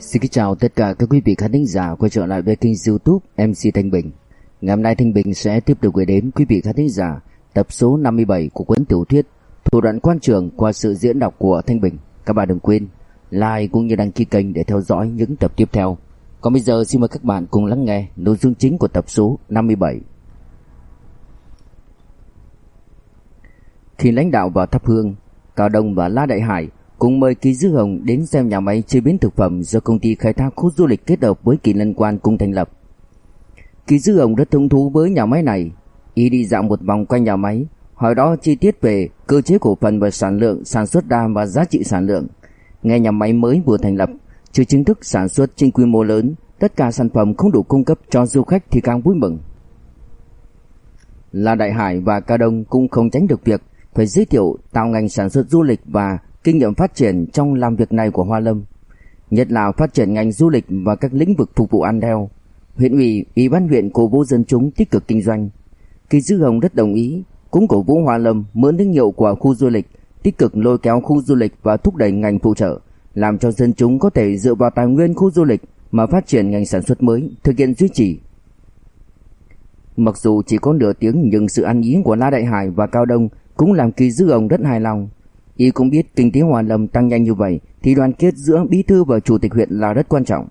Xin kính chào tất cả các quý vị khán thính giả quay trở lại với kênh youtube MC Thanh Bình. Ngày hôm nay Thanh Bình sẽ tiếp tục gửi đến quý vị khán thính giả tập số 57 của cuốn tiểu thuyết Thủ đoạn quan trường qua sự diễn đọc của Thanh Bình. Các bạn đừng quên like cũng như đăng ký kênh để theo dõi những tập tiếp theo. Còn bây giờ xin mời các bạn cùng lắng nghe nội dung chính của tập số 57 Khi lãnh đạo vào thắp hương, Cao Đông và La Đại Hải cũng mời Kỳ Dư Hồng đến xem nhà máy chế biến thực phẩm do công ty khai thác khu du lịch kết hợp với kỳ lân quan cùng thành lập. Kỳ Dư Hồng rất hứng thú với nhà máy này, y đi dạo một vòng quanh nhà máy, hỏi đó chi tiết về cơ chế cổ phần và sản lượng, sản xuất đa và giá trị sản lượng. Nghe nhà máy mới vừa thành lập, chưa chính thức sản xuất trên quy mô lớn, tất cả sản phẩm không đủ cung cấp cho du khách thì càng vui mừng. Là Đại Hải và Ca Đông cũng không tránh được việc phải giới thiệu tạo ngành sản xuất du lịch và kinh nghiệm phát triển trong làm việc này của Hoa Lâm, nhất là phát triển ngành du lịch và các lĩnh vực phục vụ ăn theo. Huyện ủy, ủy ban huyện cổ vũ dân chúng tích cực kinh doanh. Kỳ Dư Hồng rất đồng ý, cũng cổ vũ Hoa Lâm mượn thương hiệu của khu du lịch, tích cực lôi kéo khu du lịch và thúc đẩy ngành phụ trợ, làm cho dân chúng có thể dựa vào tài nguyên khu du lịch mà phát triển ngành sản xuất mới, thực hiện duy trì. Mặc dù chỉ có nửa tiếng nhưng sự ăn ý của La Đại Hải và Cao Đông cũng làm Kỳ Dư Hồng rất hài lòng. Y cũng biết kinh tế hòa Lâm tăng nhanh như vậy thì đoàn kết giữa bí thư và chủ tịch huyện là rất quan trọng.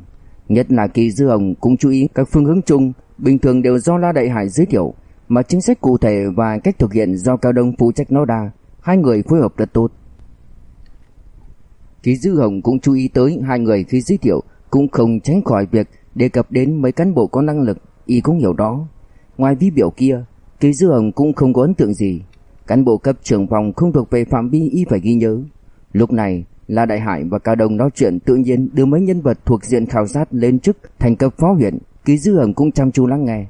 Nhất là Kỳ Dư Hồng cũng chú ý các phương hướng chung bình thường đều do La Đại Hải giới thiệu, mà chính sách cụ thể và cách thực hiện do Cao Đông phụ trách nó đa, hai người phối hợp rất tốt. Kỳ Dư Hồng cũng chú ý tới hai người khi giới thiệu, cũng không tránh khỏi việc đề cập đến mấy cán bộ có năng lực, y cũng hiểu đó. Ngoài vi biểu kia, Kỳ Dư Hồng cũng không có ấn tượng gì, Cán bộ cấp trưởng phòng không thuộc về phạm vi y phải ghi nhớ. Lúc này, La Đại Hải và Cao Đông nói chuyện tự nhiên đưa mấy nhân vật thuộc diện khảo sát lên chức thành cấp phó huyện, Ký Dư Hồng cũng chăm chú lắng nghe.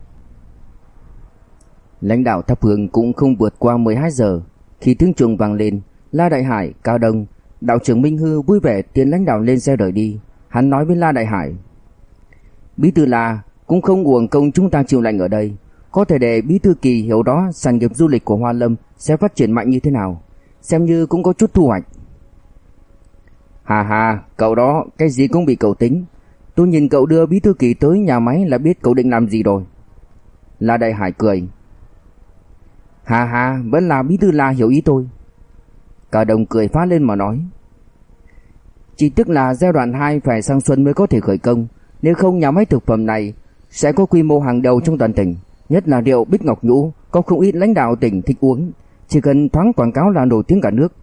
Lãnh đạo thắp hương cũng không vượt qua 12 giờ. Khi tiếng chuông vang lên, La Đại Hải, Cao Đông, đạo trưởng Minh Hư vui vẻ tiến lãnh đạo lên xe rời đi. Hắn nói với La Đại Hải: "Bí thư La, cũng không uổng công chúng ta chịu lạnh ở đây. Có thể để Bí thư Kỳ hiểu đó sản nghiệp du lịch của Hoa Lâm sẽ phát triển mạnh như thế nào, xem như cũng có chút thu hoạch. Hà hà, cậu đó cái gì cũng bị cậu tính. Tôi nhìn cậu đưa Bí thư Kỳ tới nhà máy là biết cậu định làm gì rồi. La Đại Hải cười. Hà hà, vẫn là Bí thư La hiểu ý tôi. Cả đồng cười phá lên mà nói. Chỉ tức là giai đoạn 2 phải sang xuân mới có thể khởi công, nếu không nhà máy thực phẩm này sẽ có quy mô hàng đầu trong toàn tỉnh. Nhất là rượu Bích Ngọc Nhũ có không ít lãnh đạo tỉnh thích uống, chỉ cần thoáng quảng cáo là nổi tiếng cả nước.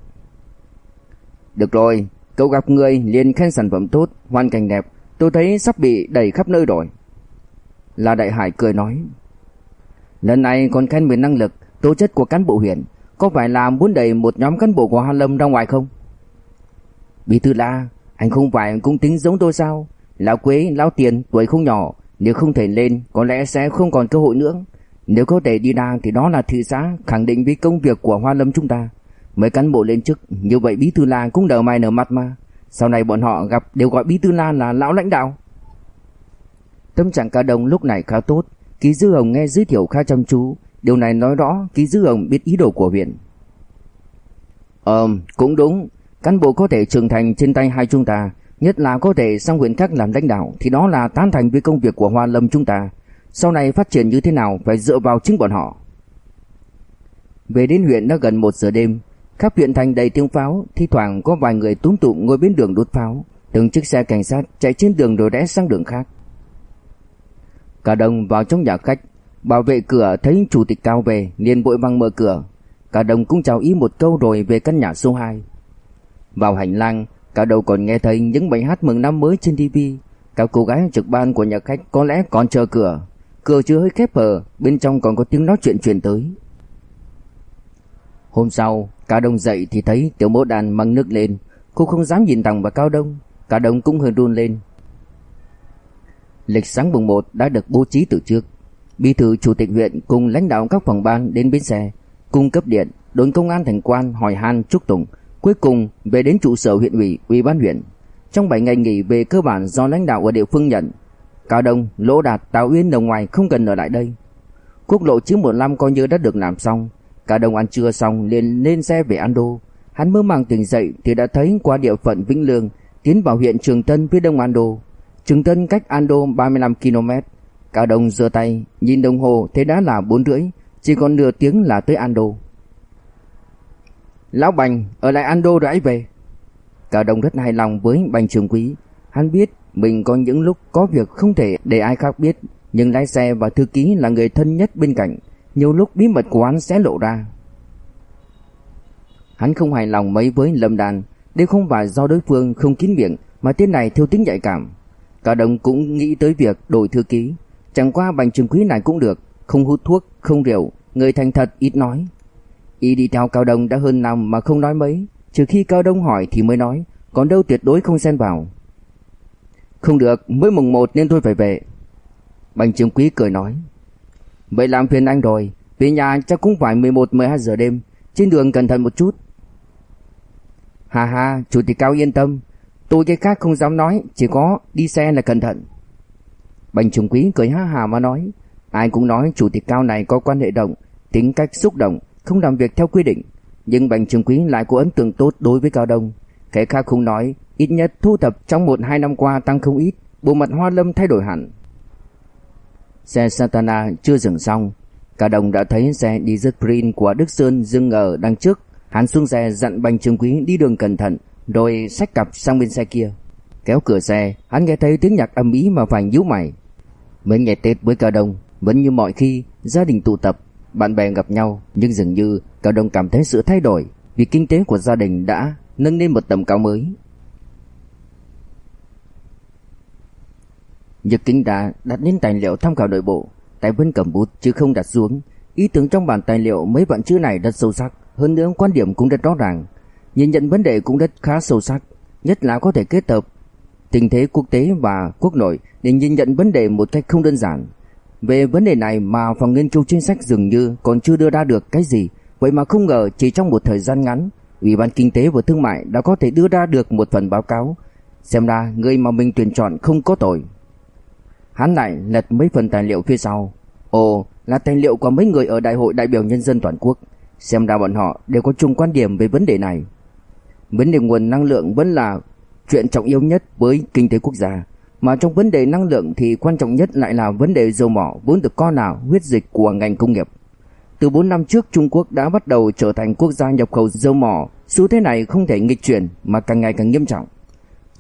Được rồi, cậu gặp người liền khen sản phẩm tốt, hoàn cảnh đẹp, tôi thấy sắp bị đẩy khắp nơi rồi. là Đại Hải cười nói. Lần này còn khen về năng lực, tố chất của cán bộ huyện, có phải là muốn đẩy một nhóm cán bộ của Hà Lâm ra ngoài không? Bí thư La, anh không phải cũng tính giống tôi sao? Lão Quế, lão Tiền, tuổi không nhỏ, nếu không thể lên có lẽ sẽ không còn cơ hội nữa nếu có thể đi ra thì đó là thị xã khẳng định với công việc của Hoa Lâm chúng ta. Mấy cán bộ lên chức, Như vậy Bí Thư Lan cũng đỡ mai nở mặt mà. Sau này bọn họ gặp, đều gọi Bí Thư Lan là lão lãnh đạo. Tâm trạng cả đồng lúc này khá tốt. Ký Dư Hồng nghe giới thiệu khá chăm chú. Điều này nói rõ, Ký Dư Hồng biết ý đồ của huyện. Ờ cũng đúng. Cán bộ có thể trưởng thành trên tay hai chúng ta, Nhất là có thể sang huyện khác làm lãnh đạo, Thì đó là tán thành với công việc của Hoa Lâm chúng ta. Sau này phát triển như thế nào Phải dựa vào chính bọn họ? Về đến huyện đã gần 1 giờ đêm, Khắp huyện thành đầy tiếng pháo, Thi thoảng có vài người túm tụm ngồi bên đường đốt pháo. Từng chiếc xe cảnh sát chạy trên đường rồi rẽ sang đường khác. Cả đồng vào trong nhà khách, Bảo vệ cửa thấy chủ tịch cao về, liền vội vàng mở cửa. Cả đồng cũng chào ý một câu rồi về căn nhà số 2 Vào hành lang, Cả đầu còn nghe thấy những bài hát mừng năm mới trên TV Các cô gái trực ban của nhà khách có lẽ còn chờ cửa. Cửa chưa hơi khép hờ Bên trong còn có tiếng nói chuyện truyền tới. Hôm sau cao đông dậy thì thấy tiểu mẫu đàn mang nước lên. Cô không dám nhìn thẳng vào cao đông cao đông cũng hơi run lên. Lịch sáng mùng 1 đã được bố trí từ trước. Bí thư chủ tịch huyện cùng lãnh đạo các phòng ban đến bến xe Cung cấp điện Đồn công an thành quan hỏi han chúc tụng Cuối cùng về đến trụ sở huyện ủy, ủy ban huyện. Trong 7 ngày nghỉ về cơ bản do lãnh đạo ở địa phương nhận, Cao Đông, Lỗ Đạt, Tào Uyên ở ngoài không cần ở lại đây. Quốc lộ 915 coi như đã được làm xong. Cao Đông ăn trưa xong liền lên xe về Ando. Hắn mới mang tỉnh dậy thì đã thấy qua địa phận Vĩnh Lương, tiến vào huyện Trường Tân phía đông Ando. Trường Tân cách Ando 35 km. Cao Đông giơ tay, nhìn đồng hồ thấy đã là 4 rưỡi, chỉ còn nửa tiếng là tới Ando. Lão Bành, ở lại Ando rồi ấy về. Cao Đông rất hài lòng với Bành Trường Quý. Hắn biết mình có những lúc có việc không thể để ai khác biết, nhưng lái xe và thư ký là người thân nhất bên cạnh, nhiều lúc bí mật của hắn sẽ lộ ra. Hắn không hài lòng mấy với Lâm Đàn, đây không phải do đối phương không kín miệng mà tên này thiếu tính nhạy cảm. Cả đồng cũng nghĩ tới việc đổi thư ký, chẳng qua bành trường quý này cũng được, không hút thuốc, không rượu, người thành thật ít nói. Y đi theo Cao Đông đã hơn năm mà không nói mấy, trừ khi Cao Đông hỏi thì mới nói, còn đâu tuyệt đối không xen vào. Không được, mới mùng 1 nên tôi phải về. Bành trường quý cười nói. Vậy làm phiền anh rồi, về nhà chắc cũng phải 11-12 giờ đêm, trên đường cẩn thận một chút. Hà hà, chủ tịch cao yên tâm, tôi cái khác không dám nói, chỉ có đi xe là cẩn thận. Bành trường Quý cười ha hà mà nói, ai cũng nói chủ tịch cao này có quan hệ động, tính cách xúc động, không làm việc theo quy định. Nhưng Bành trường Quý lại có ấn tượng tốt đối với Cao Đông. Cái khác không nói, ít nhất thu thập trong một hai năm qua tăng không ít, bộ mặt Hoa Lâm thay đổi hẳn. Xe Santana chưa dừng xong, cả đồng đã thấy xe Diesel Green của Đức Sơn dừng ở đằng trước Hắn xuống xe dặn Bành Trường Quý đi đường cẩn thận, rồi xách cặp sang bên xe kia. Kéo cửa xe, hắn nghe thấy tiếng nhạc âm ý mà phải nhíu mày. Mới ngày Tết với cả đồng, vẫn như mọi khi, gia đình tụ tập, bạn bè gặp nhau, nhưng dường như cả đồng cảm thấy sự thay đổi, vì kinh tế của gia đình đã nâng lên một tầm cao mới. Nhật Kính đã đặt lên tài liệu tham khảo nội bộ, tay vẫn cầm bút chứ không đặt xuống. Ý tưởng trong bản tài liệu mấy bạn chữ này rất sâu sắc. Hơn nữa quan điểm cũng rất rõ ràng Nhìn nhận vấn đề cũng rất khá sâu sắc Nhất là có thể kết hợp tình thế quốc tế và quốc nội để nhìn nhận vấn đề một cách không đơn giản. Về vấn đề này mà phòng nghiên cứu chính sách dường như còn chưa đưa ra được cái gì, vậy mà không ngờ chỉ trong một thời gian ngắn, Ủy ban Kinh tế và Thương mại đã có thể đưa ra được một phần báo cáo. Xem ra người mà mình tuyển chọn không có tội. Hắn lại lật mấy phần tài liệu phía sau. Ồ, là tài liệu của mấy người ở Đại hội đại biểu nhân dân toàn quốc. Xem ra bọn họ đều có chung quan điểm về vấn đề này. Vấn đề nguồn năng lượng vẫn là chuyện trọng yếu nhất với kinh tế quốc gia. Mà trong vấn đề năng lượng thì quan trọng nhất lại là vấn đề dầu mỏ vốn được coi là huyết dịch của ngành công nghiệp. Từ 4 năm trước Trung Quốc đã bắt đầu trở thành quốc gia nhập khẩu dầu mỏ, xu thế này không thể nghịch chuyển mà càng ngày càng nghiêm trọng.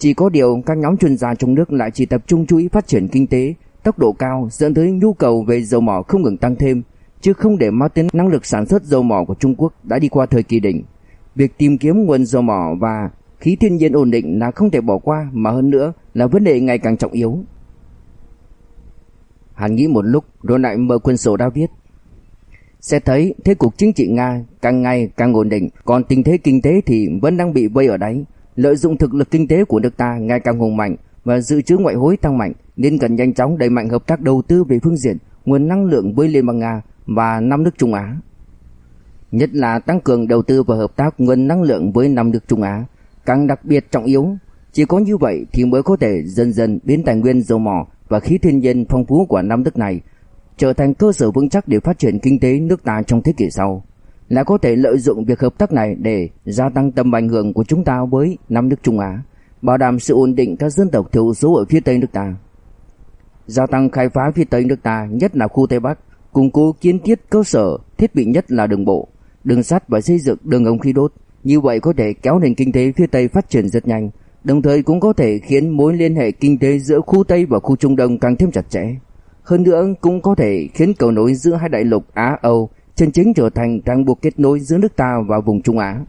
Chỉ có điều các nhóm chuyên gia trong nước lại chỉ tập trung chú ý phát triển kinh tế, tốc độ cao dẫn tới nhu cầu về dầu mỏ không ngừng tăng thêm, chứ không để mất tính năng lực sản xuất dầu mỏ của Trung Quốc đã đi qua thời kỳ đỉnh. Việc tìm kiếm nguồn dầu mỏ và khí thiên nhiên ổn định là không thể bỏ qua mà hơn nữa là vấn đề ngày càng trọng yếu. Hắn nghĩ một lúc rồi lại mở quân sổ đã viết. Sẽ thấy thế cục chính trị Nga càng ngày càng ổn định, còn tình thế kinh tế thì vẫn đang bị vây ở đáy. Lợi dụng thực lực kinh tế của nước ta ngày càng hùng mạnh và dự trữ ngoại hối tăng mạnh nên cần nhanh chóng đẩy mạnh hợp tác đầu tư về phương diện nguồn năng lượng với Liên bang Nga và năm nước Trung Á. Nhất là tăng cường đầu tư và hợp tác nguồn năng lượng với năm nước Trung Á, càng đặc biệt trọng yếu. Chỉ có như vậy thì mới có thể dần dần biến tài nguyên dầu mỏ và khí thiên nhiên phong phú của năm nước này trở thành cơ sở vững chắc để phát triển kinh tế nước ta trong thế kỷ sau. Là có thể lợi dụng việc hợp tác này để gia tăng tầm ảnh hưởng của chúng ta với năm nước Trung Á, bảo đảm sự ổn định các dân tộc thiểu số ở phía Tây nước ta. Gia tăng khai phá phía Tây nước ta, nhất là khu Tây Bắc, củng cố kiến thiết cơ sở, thiết bị nhất là đường bộ, đường sắt và xây dựng đường ống khí đốt. Như vậy có thể kéo nền kinh tế phía Tây phát triển rất nhanh, đồng thời cũng có thể khiến mối liên hệ kinh tế giữa khu Tây và khu Trung Đông càng thêm chặt chẽ. Hơn nữa cũng có thể khiến cầu nối giữa hai đại lục Á Âu chân chính trở thành ràng buộc kết nối giữa nước ta và vùng Trung Á.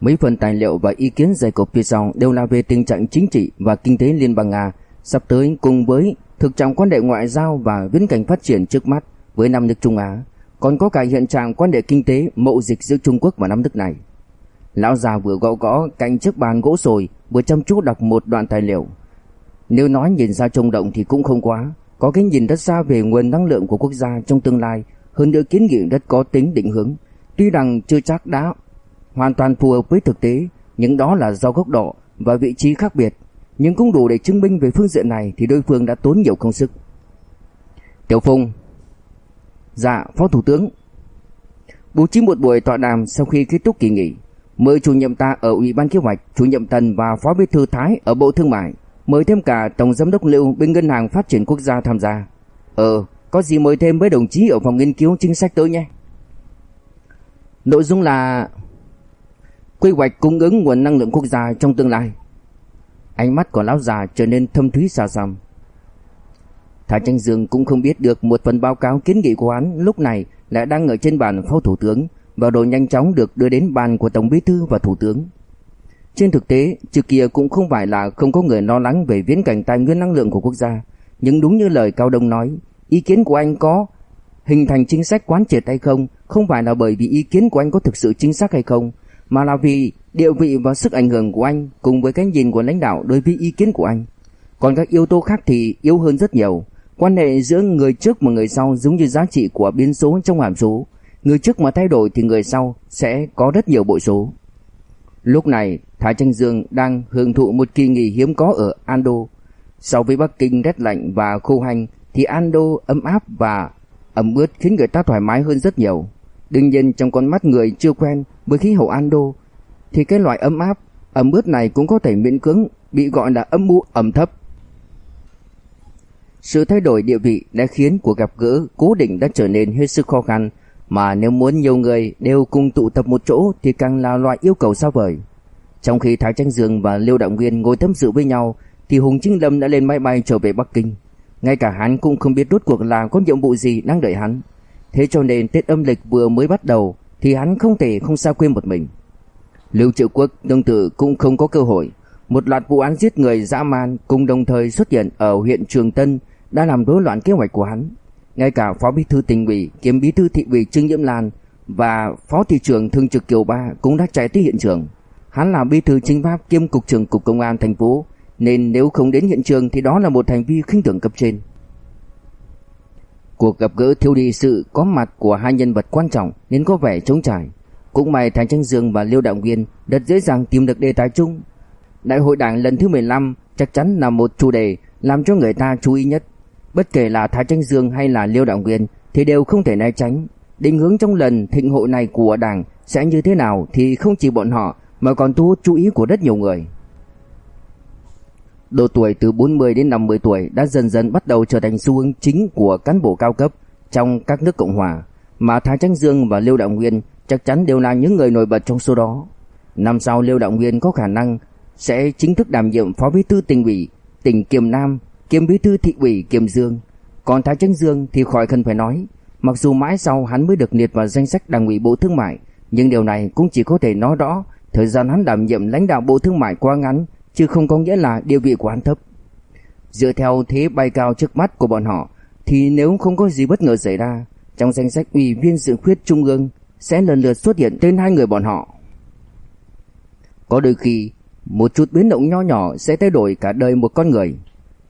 Mấy phần tài liệu và ý kiến dày cộp phía sau đều là về tình trạng chính trị và kinh tế Liên bang Nga sắp tới cùng với thực trạng quan hệ ngoại giao và viễn cảnh phát triển trước mắt với năm nước Trung Á, còn có cả hiện trạng quan hệ kinh tế mậu dịch giữa Trung Quốc và năm nước này. Lão già vừa gõ gõ cạnh chiếc bàn gỗ sồi, vừa chăm chú đọc một đoạn tài liệu. Nếu nói nhìn ra trông động thì cũng không quá, có cái nhìn rất xa về nguồn năng lượng của quốc gia trong tương lai, hơn nữa kiến nghị rất có tính định hướng. Tuy rằng chưa chắc đã hoàn toàn phù hợp với thực tế, nhưng đó là do góc độ và vị trí khác biệt nhưng cũng đủ để chứng minh về phương diện này thì đối phương đã tốn nhiều công sức. Tiểu Phùng Dạ, Phó Thủ tướng Bố trí một buổi tọa đàm sau khi kết thúc kỳ nghỉ Mời chủ nhiệm ta ở Ủy ban kế hoạch, chủ nhiệm Tần và phó bí thư Thái ở Bộ Thương mại, mời thêm cả tổng giám đốc Lưu bên Ngân hàng Phát triển Quốc gia tham gia. Ờ, có gì mời thêm với đồng chí ở phòng nghiên cứu chính sách tới nhé. Nội dung là quy hoạch cung ứng nguồn năng lượng quốc gia trong tương lai. Ánh mắt của lão già trở nên thâm thúy xa xăm. Thái Tranh Dương cũng không biết được một phần báo cáo kiến nghị của hắn lúc này lại đang ở trên bàn phó thủ tướng và đồ nhanh chóng được đưa đến bàn của tổng bí thư và thủ tướng. Trên thực tế, trước kia cũng không phải là không có người lo lắng về viễn cảnh tài nguyên năng lượng của quốc gia, nhưng đúng như lời Cao Đông nói, ý kiến của anh có hình thành chính sách quán triệt hay không, không phải là bởi vì ý kiến của anh có thực sự chính xác hay không, mà là vì địa vị và sức ảnh hưởng của anh cùng với cái nhìn của lãnh đạo đối với ý kiến của anh. Còn các yếu tố khác thì yếu hơn rất nhiều. Quan hệ giữa người trước và người sau giống như giá trị của biến số trong hàm số. Người trước mà thay đổi thì người sau sẽ có rất nhiều bội số. Lúc này, Thái Tranh Dương đang hưởng thụ một kỳ nghỉ hiếm có ở Ando. So với Bắc Kinh rét lạnh và khô hành thì Ando ấm áp và ẩm ướt khiến người ta thoải mái hơn rất nhiều. Đương nhiên trong con mắt người chưa quen với khí hậu Ando thì cái loại ấm áp, ẩm ướt này cũng có thể miễn cưỡng bị gọi là âm u ẩm thấp. Sự thay đổi địa vị đã khiến cuộc gặp gỡ cố định đã trở nên hết sức khó khăn, mà nếu muốn nhiều người đều cùng tụ tập một chỗ thì càng là loại yêu cầu xa vời. Trong khi Thái Tranh Dương và Liêu Đạo Nguyên ngồi tâm sự với nhau thì Hùng Trinh Lâm đã lên máy bay trở về Bắc Kinh. Ngay cả hắn cũng không biết rốt cuộc là có nhiệm vụ gì đang đợi hắn. Thế cho nên Tết âm lịch vừa mới bắt đầu thì hắn không thể không xa quên một mình. Lưu Triệu Quốc tương tự cũng không có cơ hội. Một loạt vụ án giết người dã man cùng đồng thời xuất hiện ở huyện Trường Tân đã làm rối loạn kế hoạch của hắn. Ngay cả Phó Bí thư tỉnh ủy, kiêm Bí thư thị ủy Trương Nhiễm Lan và Phó thị trưởng Thường trực Kiều Ba cũng đã chạy tới hiện trường. Hắn là Bí thư chính pháp kiêm cục trưởng cục công an thành phố, nên nếu không đến hiện trường thì đó là một hành vi khinh thường cấp trên. Cuộc gặp gỡ thiếu đi sự có mặt của hai nhân vật quan trọng nên có vẻ trống trải. Cũng may Thành Tranh Dương và Liêu Đạo Nguyên rất dễ dàng tìm được đề tài chung. Đại hội đảng lần thứ 15 chắc chắn là một chủ đề làm cho người ta chú ý nhất. Bất kể là Thái Tranh Dương hay là Liêu Đạo Nguyên thì đều không thể né tránh. Định hướng trong lần thịnh hội này của đảng sẽ như thế nào thì không chỉ bọn họ mà còn thu hút chú ý của rất nhiều người. Độ tuổi từ 40 đến 50 tuổi đã dần dần bắt đầu trở thành xu hướng chính của cán bộ cao cấp trong các nước Cộng hòa, mà Thái Tranh Dương và Liêu Đạo Nguyên chắc chắn đều là những người nổi bật trong số đó. Năm sau Liêu Đạo Nguyên có khả năng sẽ chính thức đảm nhiệm phó bí thư tỉnh ủy tỉnh Kiềm Nam, kiêm bí thư thị ủy Kiềm Dương. Còn Thái Tranh Dương thì khỏi cần phải nói, mặc dù mãi sau hắn mới được liệt vào danh sách đảng ủy Bộ Thương mại, nhưng điều này cũng chỉ có thể nói rõ thời gian hắn đảm nhiệm lãnh đạo Bộ Thương mại quá ngắn, chứ không có nghĩa là địa vị của hắn thấp. Dựa theo thế bay cao trước mắt của bọn họ, thì nếu không có gì bất ngờ xảy ra, trong danh sách ủy viên dự khuyết trung ương sẽ lần lượt xuất hiện tên hai người bọn họ. Có đôi khi, một chút biến động nho nhỏ sẽ thay đổi cả đời một con người.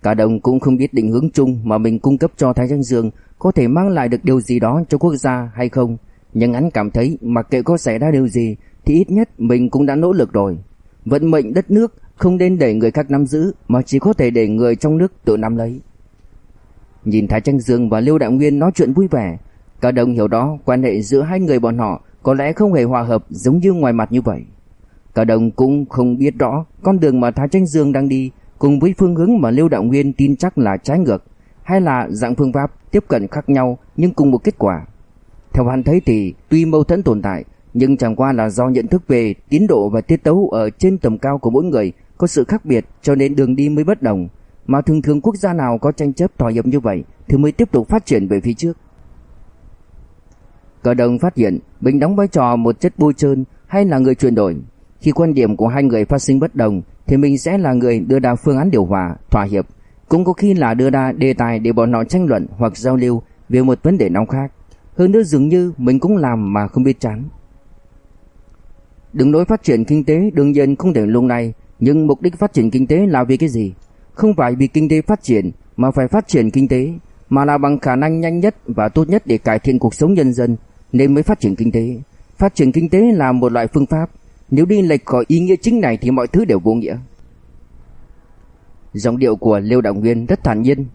Cả đồng cũng không biết định hướng chung mà mình cung cấp cho Thái Danh Dương có thể mang lại được điều gì đó cho quốc gia hay không. Nhưng hắn cảm thấy mặc kệ có xảy ra điều gì thì ít nhất mình cũng đã nỗ lực rồi. Vận mệnh đất nước không nên để người khác nắm giữ mà chỉ có thể để người trong nước tự nắm lấy. Nhìn Thái Tranh Dương và Lưu Đại Nguyên nói chuyện vui vẻ, cả đồng hiểu đó quan hệ giữa hai người bọn họ có lẽ không hề hòa hợp giống như ngoài mặt như vậy. Cả đồng cũng không biết rõ con đường mà Thái Tranh Dương đang đi cùng với phương hướng mà Lưu Đạo Nguyên tin chắc là trái ngược hay là dạng phương pháp tiếp cận khác nhau nhưng cùng một kết quả. Theo hắn thấy thì tuy mâu thuẫn tồn tại nhưng chẳng qua là do nhận thức về tiến độ và tiết tấu ở trên tầm cao của mỗi người có sự khác biệt cho nên đường đi mới bất đồng. Mà thường thường quốc gia nào có tranh chấp thỏa hiệp như vậy thì mới tiếp tục phát triển về phía trước. Cờ đồng phát hiện mình đóng vai trò một chất bôi trơn hay là người chuyển đổi. Khi quan điểm của hai người phát sinh bất đồng thì mình sẽ là người đưa ra phương án điều hòa, thỏa hiệp. Cũng có khi là đưa ra đề tài để bọn họ tranh luận hoặc giao lưu về một vấn đề nóng khác. Hơn nữa dường như mình cũng làm mà không biết chán. Đường lối phát triển kinh tế đương nhiên không thể lung này, nhưng mục đích phát triển kinh tế là vì cái gì? Không phải vì kinh tế phát triển mà phải phát triển kinh tế, mà là bằng khả năng nhanh nhất và tốt nhất để cải thiện cuộc sống nhân dân nên mới phát triển kinh tế. Phát triển kinh tế là một loại phương pháp, nếu đi lệch khỏi ý nghĩa chính này thì mọi thứ đều vô nghĩa. Giọng điệu của Lưu Đạo Nguyên rất thản nhiên.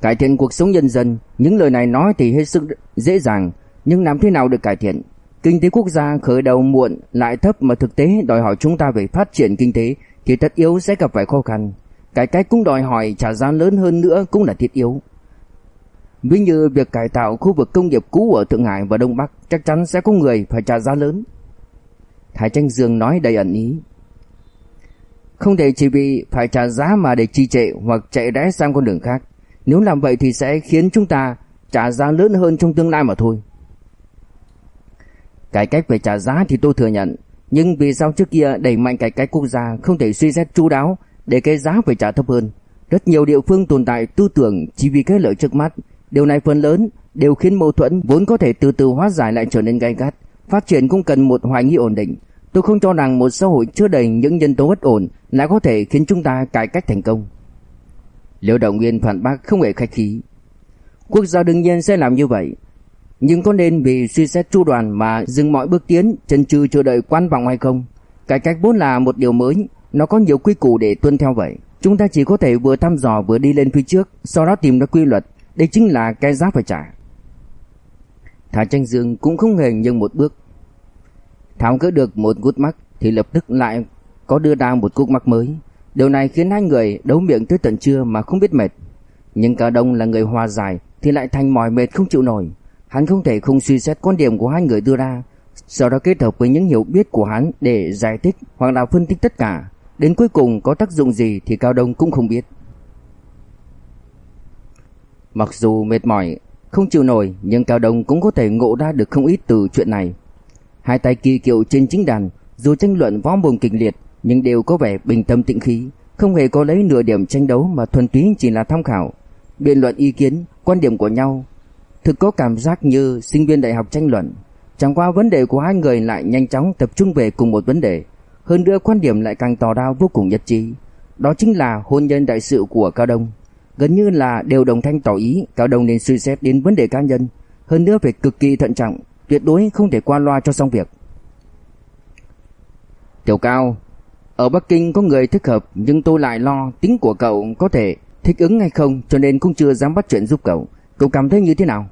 Cải thiện cuộc sống nhân dân, những lời này nói thì hết sức dễ dàng, nhưng làm thế nào được cải thiện? Kinh tế quốc gia khởi đầu muộn, lại thấp mà thực tế đòi hỏi chúng ta về phát triển kinh tế, thì tất yếu sẽ gặp phải khó khăn. Cải cách cũng đòi hỏi trả giá lớn hơn nữa cũng là thiết yếu. Ví như việc cải tạo khu vực công nghiệp cũ ở Thượng Hải và Đông Bắc, chắc chắn sẽ có người phải trả giá lớn. Thái Tranh Dương nói đầy ẩn ý. Không thể chỉ vì phải trả giá mà để trì trệ hoặc chạy rẽ sang con đường khác. Nếu làm vậy thì sẽ khiến chúng ta trả giá lớn hơn trong tương lai mà thôi. Cải cách về trả giá thì tôi thừa nhận, nhưng vì sao trước kia đẩy mạnh cải cách quốc gia không thể suy xét chu đáo để cái giá phải trả thấp hơn? Rất nhiều địa phương tồn tại tư tưởng chỉ vì cái lợi trước mắt, điều này phần lớn đều khiến mâu thuẫn vốn có thể từ từ hóa giải lại trở nên gay gắt. Phát triển cũng cần một hoài nghi ổn định. Tôi không cho rằng một xã hội chứa đầy những nhân tố bất ổn lại có thể khiến chúng ta cải cách thành công. Liễu động Nguyên phản bác không hề khách khí. Quốc gia đương nhiên sẽ làm như vậy, nhưng có nên vì suy xét chu đoàn mà dừng mọi bước tiến, chân chừ chờ đợi quan vọng hay không? Cải cách vốn là một điều mới, nó có nhiều quy củ để tuân theo vậy. Chúng ta chỉ có thể vừa thăm dò vừa đi lên phía trước, sau đó tìm ra quy luật, đây chính là cái giá phải trả. Thả tranh dương cũng không hề nhường một bước. Tháo gỡ được một gút mắc thì lập tức lại có đưa ra một cúc mắc mới. Điều này khiến hai người đấu miệng tới tận trưa mà không biết mệt. Nhưng cả đông là người hòa giải thì lại thành mỏi mệt không chịu nổi. Hắn không thể không suy xét quan điểm của hai người đưa ra, sau đó kết hợp với những hiểu biết của hắn để giải thích hoặc là phân tích tất cả. Đến cuối cùng có tác dụng gì thì Cao Đông cũng không biết. Mặc dù mệt mỏi, không chịu nổi nhưng Cao Đông cũng có thể ngộ ra được không ít từ chuyện này. Hai tay kỳ kiệu trên chính đàn, dù tranh luận võ mồm kịch liệt nhưng đều có vẻ bình tâm tĩnh khí, không hề có lấy nửa điểm tranh đấu mà thuần túy chỉ là tham khảo, biện luận ý kiến, quan điểm của nhau. Thực có cảm giác như sinh viên đại học tranh luận, chẳng qua vấn đề của hai người lại nhanh chóng tập trung về cùng một vấn đề, hơn nữa quan điểm lại càng tỏ ra vô cùng nhất trí. Đó chính là hôn nhân đại sự của Cao Đông. Gần như là đều đồng thanh tỏ ý Cao Đông nên suy xét đến vấn đề cá nhân, hơn nữa phải cực kỳ thận trọng, tuyệt đối không thể qua loa cho xong việc. Tiểu Cao, ở Bắc Kinh có người thích hợp nhưng tôi lại lo tính của cậu có thể thích ứng hay không cho nên cũng chưa dám bắt chuyện giúp cậu. Cậu cảm thấy như thế nào?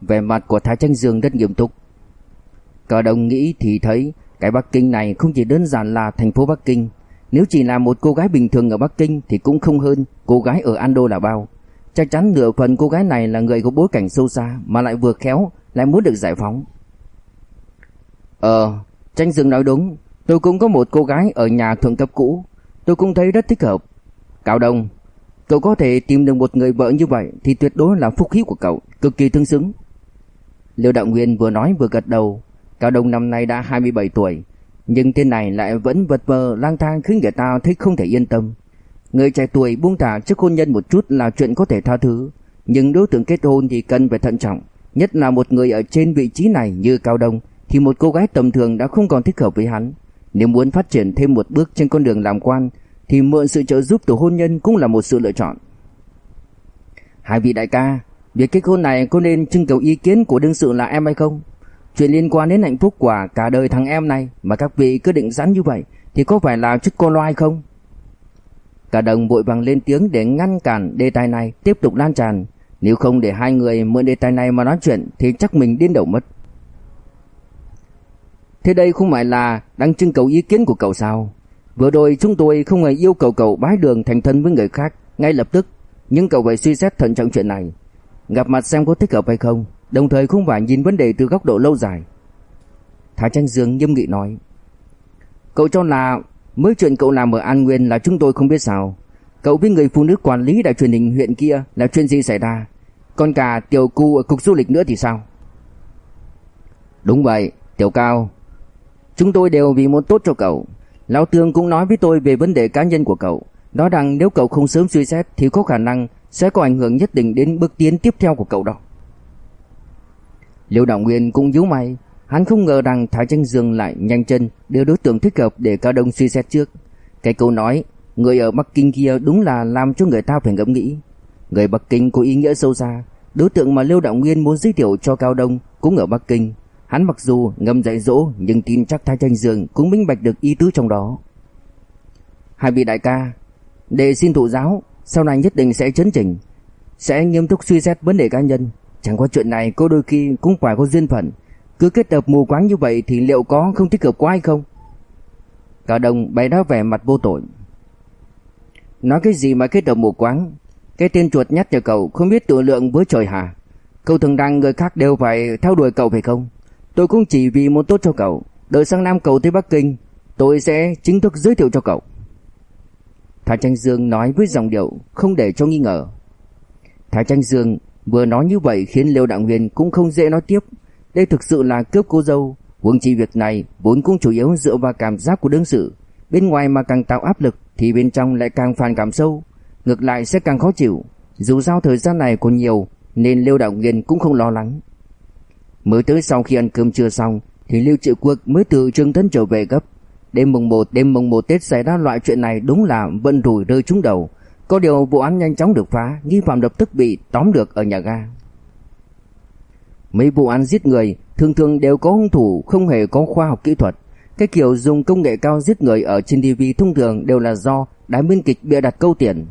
Vẻ mặt của Thái Tranh Dương rất nghiêm túc. Cả đồng nghĩ thì thấy cái Bắc Kinh này không chỉ đơn giản là thành phố Bắc Kinh. Nếu chỉ là một cô gái bình thường ở Bắc Kinh thì cũng không hơn cô gái ở Ando là bao. Chắc chắn nửa phần cô gái này là người có bối cảnh sâu xa mà lại vừa khéo, lại muốn được giải phóng. Ờ, Tranh Dương nói đúng, tôi cũng có một cô gái ở nhà thượng cấp cũ, tôi cũng thấy rất thích hợp. Cao Đông, cậu có thể tìm được một người vợ như vậy thì tuyệt đối là phúc khí của cậu, cực kỳ tương xứng. Liêu Đạo Nguyên vừa nói vừa gật đầu, Cao Đông năm nay đã 27 tuổi, nhưng tên này lại vẫn vật vờ lang thang khiến người ta thấy không thể yên tâm. Người trẻ tuổi buông thả trước hôn nhân một chút là chuyện có thể tha thứ, nhưng đối tượng kết hôn thì cần phải thận trọng, nhất là một người ở trên vị trí này như Cao Đông thì một cô gái tầm thường đã không còn thích hợp với hắn. Nếu muốn phát triển thêm một bước trên con đường làm quan thì mượn sự trợ giúp từ hôn nhân cũng là một sự lựa chọn. Hai vị đại ca, việc kết hôn này có nên trưng cầu ý kiến của đương sự là em hay không? Chuyện liên quan đến hạnh phúc của cả đời thằng em này mà các vị cứ định sẵn như vậy thì có phải là chút cô loai không? Cả đồng vội vàng lên tiếng để ngăn cản đề tài này tiếp tục lan tràn. Nếu không để hai người mượn đề tài này mà nói chuyện thì chắc mình điên đầu mất. Thế đây không phải là đang trưng cầu ý kiến của cậu sao? Vừa rồi chúng tôi không hề yêu cầu cậu bái đường thành thân với người khác ngay lập tức, nhưng cậu phải suy xét thận trọng chuyện này. Gặp mặt xem có thích hợp hay không, đồng thời không phải nhìn vấn đề từ góc độ lâu dài. Thái Tranh Dương nghiêm nghị nói. Cậu cho là mới chuyện cậu làm ở An Nguyên là chúng tôi không biết sao. Cậu với người phụ nữ quản lý đài truyền hình huyện kia là chuyện gì xảy ra? Còn cả tiểu cu ở cục du lịch nữa thì sao? Đúng vậy, tiểu cao. Chúng tôi đều vì muốn tốt cho cậu. Lão Tương cũng nói với tôi về vấn đề cá nhân của cậu. Nói rằng nếu cậu không sớm suy xét thì có khả năng sẽ có ảnh hưởng nhất định đến bước tiến tiếp theo của cậu đó. Liêu Đạo Nguyên cũng nhíu mày, hắn không ngờ rằng Thái Tranh Dương lại nhanh chân đưa đối tượng thích hợp để Cao Đông suy xét trước. Cái câu nói người ở Bắc Kinh kia đúng là làm cho người ta phải ngẫm nghĩ. Người Bắc Kinh có ý nghĩa sâu xa, đối tượng mà Liêu Đạo Nguyên muốn giới thiệu cho Cao Đông cũng ở Bắc Kinh. Hắn mặc dù ngầm dạy dỗ nhưng tin chắc Thái Tranh Dương cũng minh bạch được ý tứ trong đó. Hai vị đại ca, để xin thụ giáo, sau này nhất định sẽ chấn chỉnh, sẽ nghiêm túc suy xét vấn đề cá nhân. Chẳng qua chuyện này có đôi khi cũng phải có duyên phận, Cứ kết hợp mù quáng như vậy thì liệu có không thích hợp quá hay không? cả đồng bày ra vẻ mặt vô tội. Nói cái gì mà kết hợp mù quáng? Cái tên chuột nhắt nhà cậu không biết tự lượng với trời hả? Cậu thường rằng người khác đều phải theo đuổi cậu phải không? Tôi cũng chỉ vì muốn tốt cho cậu. Đợi sang năm cậu tới Bắc Kinh, tôi sẽ chính thức giới thiệu cho cậu. Thái Tranh Dương nói với giọng điệu không để cho nghi ngờ. Thái Tranh Dương vừa nói như vậy khiến Liêu Đặng Huyền cũng không dễ nói tiếp. Đây thực sự là cướp cô dâu, huống chi việc này vốn cũng chủ yếu dựa vào cảm giác của đương sự. Bên ngoài mà càng tạo áp lực thì bên trong lại càng phản cảm sâu, ngược lại sẽ càng khó chịu. Dù sao thời gian này còn nhiều nên Liêu Đặng Huyền cũng không lo lắng. Mới tới sau khi ăn cơm trưa xong thì Liêu Triệu Quốc mới từ Trương Thân trở về gấp. Đêm mùng 1, đêm mùng 1 Tết xảy ra loại chuyện này đúng là vận rủi rơi trúng đầu. Có điều vụ án nhanh chóng được phá, nghi phạm lập tức bị tóm được ở nhà ga. Mấy vụ án giết người thường thường đều có hung thủ không hề có khoa học kỹ thuật. Cái kiểu dùng công nghệ cao giết người ở trên TV thông thường đều là do đài biên kịch bịa đặt câu tiền.